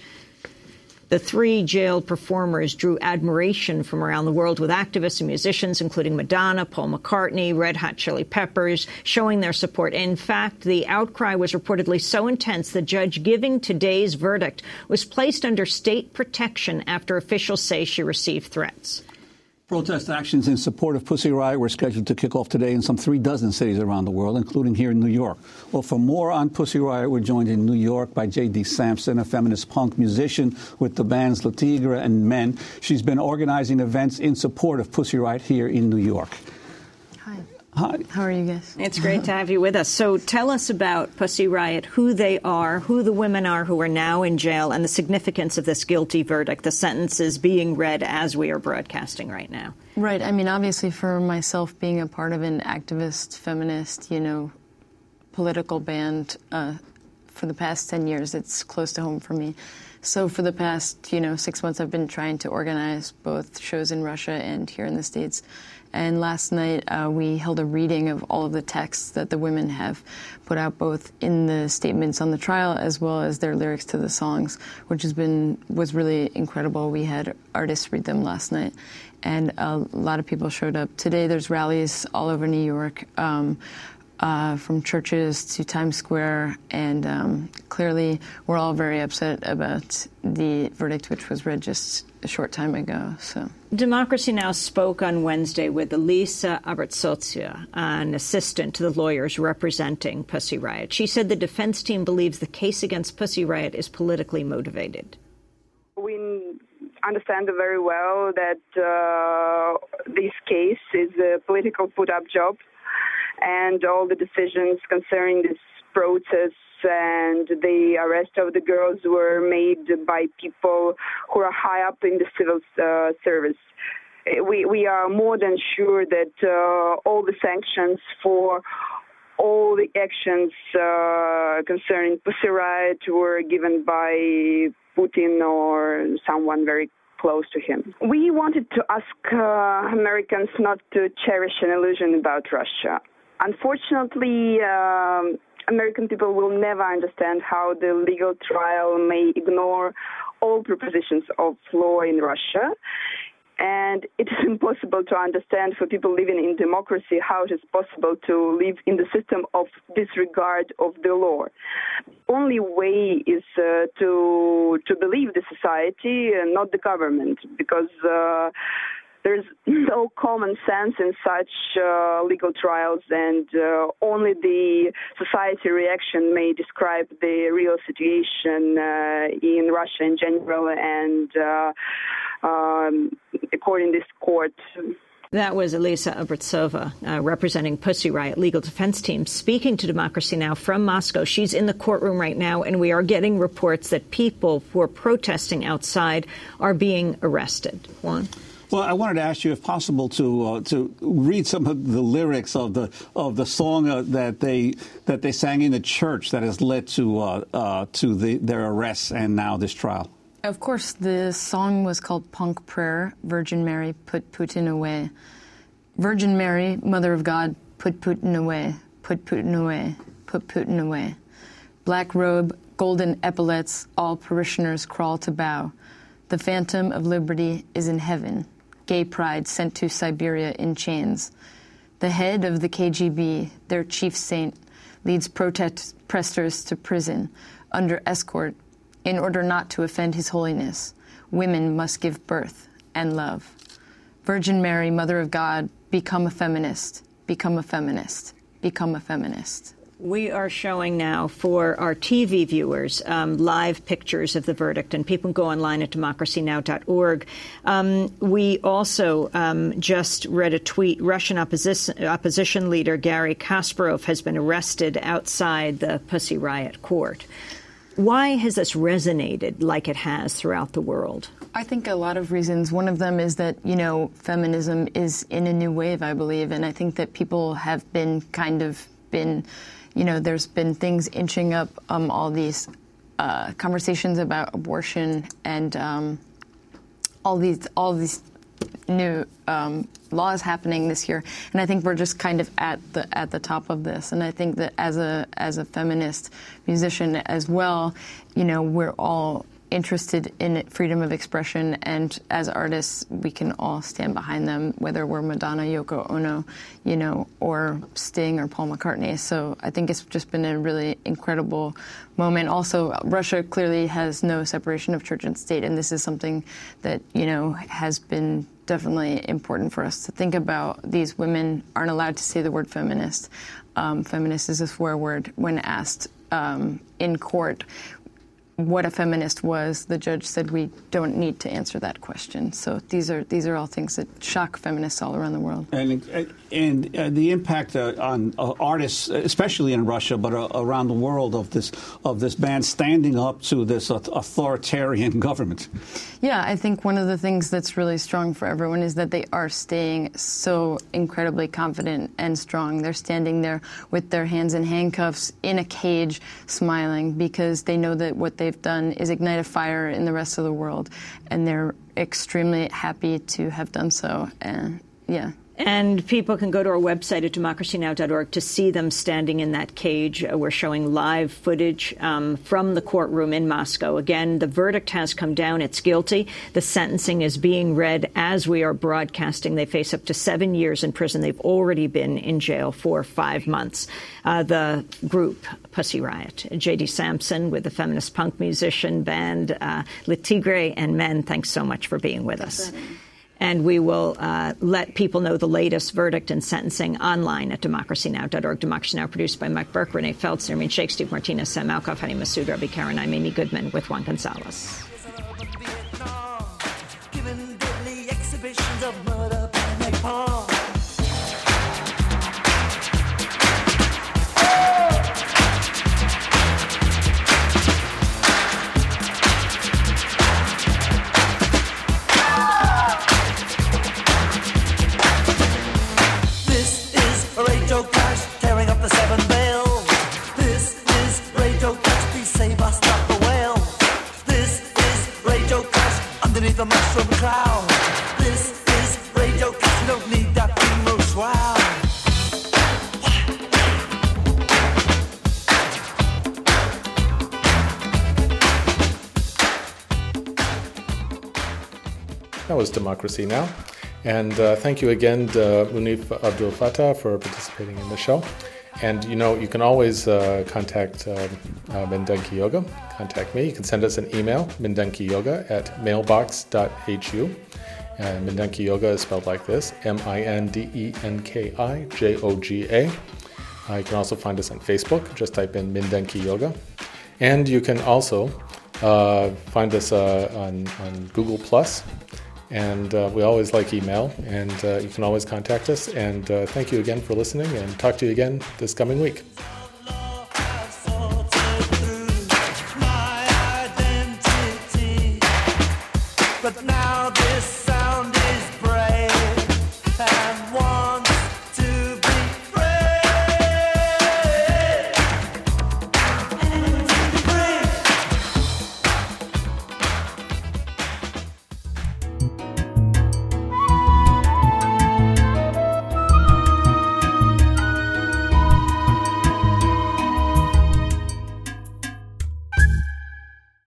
The three jailed performers drew admiration from around the world with activists and musicians, including Madonna, Paul McCartney, Red Hot Chili Peppers, showing their support. In fact, the outcry was reportedly so intense the judge giving today's verdict was placed under state protection after officials say she received threats. Protest actions in support of Pussy Riot were scheduled to kick off today in some three dozen cities around the world, including here in New York. Well, for more on Pussy Riot, we're joined in New York by J.D. Sampson, a feminist punk musician with the bands Le Tigre and Men. She's been organizing events in support of Pussy Riot here in New York. Hi. How are you guys? It's great to have you with us. So tell us about Pussy Riot, who they are, who the women are who are now in jail, and the significance of this guilty verdict. The sentence is being read as we are broadcasting right now. Right. I mean, obviously, for myself, being a part of an activist, feminist, you know, political band, uh, for the past 10 years, it's close to home for me. So for the past, you know, six months, I've been trying to organize both shows in Russia and here in the States. And last night uh, we held a reading of all of the texts that the women have put out, both in the statements on the trial as well as their lyrics to the songs, which has been was really incredible. We had artists read them last night, and a lot of people showed up. Today there's rallies all over New York. Um, uh, from churches to Times Square, and um, clearly we're all very upset about the verdict, which was read just a short time ago. So, Democracy Now! spoke on Wednesday with Elisa Abrotsotsya, an assistant to the lawyers representing Pussy Riot. She said the defense team believes the case against Pussy Riot is politically motivated. We understand very well that uh, this case is a political put-up job and all the decisions concerning this process and the arrest of the girls were made by people who are high up in the civil uh, service. We, we are more than sure that uh, all the sanctions for all the actions uh, concerning Pussy Riot were given by Putin or someone very close to him. We wanted to ask uh, Americans not to cherish an illusion about Russia. Unfortunately, um, American people will never understand how the legal trial may ignore all propositions of law in Russia. And it is impossible to understand for people living in democracy how it is possible to live in the system of disregard of the law. Only way is uh, to to believe the society and not the government, because. Uh, there's no common sense in such uh, legal trials, and uh, only the society reaction may describe the real situation uh, in Russia in general, and uh, um, according to this court. That was Elisa Abrotsotsya, uh, representing Pussy Riot legal defense team, speaking to Democracy Now! from Moscow. She's in the courtroom right now, and we are getting reports that people who are protesting outside are being arrested. Juan? Well, I wanted to ask you, if possible, to uh, to read some of the lyrics of the of the song uh, that they that they sang in the church that has led to uh, uh to the, their arrests and now this trial. Of course, the song was called Punk Prayer. Virgin Mary, put Putin away. Virgin Mary, Mother of God, put Putin away. Put Putin away. Put Putin away. Black robe, golden epaulets, all parishioners crawl to bow. The phantom of liberty is in heaven gay pride sent to Siberia in chains. The head of the KGB, their chief saint, leads protesters to prison under escort in order not to offend His Holiness. Women must give birth and love. Virgin Mary, Mother of God, become a feminist, become a feminist, become a feminist. We are showing now for our TV viewers um, live pictures of the verdict, and people can go online at democracynow.org. Um, we also um, just read a tweet Russian opposition, opposition leader Garry Kasparov has been arrested outside the Pussy Riot court. Why has this resonated like it has throughout the world? I think a lot of reasons. One of them is that, you know, feminism is in a new wave, I believe, and I think that people have been kind of been you know, there's been things inching up um, all these uh, conversations about abortion and um, all these all these new um, laws happening this year, and I think we're just kind of at the at the top of this. And I think that as a as a feminist musician as well, you know, we're all interested in freedom of expression, and as artists, we can all stand behind them, whether we're Madonna, Yoko Ono, you know, or Sting or Paul McCartney. So I think it's just been a really incredible moment. Also, Russia clearly has no separation of church and state, and this is something that you know has been definitely important for us to think about. These women aren't allowed to say the word feminist. Um, feminist is a swear word when asked um, in court what a feminist was, the judge said we don't need to answer that question. So these are these are all things that shock feminists all around the world. And and uh, the impact uh, on uh, artists, especially in Russia, but uh, around the world, of this of this band standing up to this authoritarian government. Yeah, I think one of the things that's really strong for everyone is that they are staying so incredibly confident and strong. They're standing there with their hands in handcuffs in a cage, smiling because they know that what they've done is ignite a fire in the rest of the world, and they're extremely happy to have done so. And yeah. And people can go to our website at democracynow.org to see them standing in that cage. Uh, we're showing live footage um, from the courtroom in Moscow. Again, the verdict has come down. It's guilty. The sentencing is being read as we are broadcasting. They face up to seven years in prison. They've already been in jail for five months. Uh, the group Pussy Riot, J.D. Sampson with the feminist punk musician band uh, Le Tigre and Men. Thanks so much for being with us and we will uh, let people know the latest verdict and sentencing online at democracynow.org. Democracy Now! produced by Mike Burke, Renee Feltz, Shaikh, Steve Martinez, Sam Alcoff, Hany Massoud, Robby Karran. I'm Amy Goodman with Juan Gonzalez. Democracy Now! And uh, thank you again to Munif Abdul Fattah for participating in the show. And you know, you can always uh, contact um, uh, Mindenki Joga. Contact me. You can send us an email, Mindenki Joga at mailbox.hu. And Mindenki Joga is spelled like this M I N D E N K I J O G A. Uh, you can also find us on Facebook. Just type in Mindenki Joga. And you can also uh, find us uh, on, on Google Plus and uh, we always like email, and uh, you can always contact us. And uh, thank you again for listening, and talk to you again this coming week.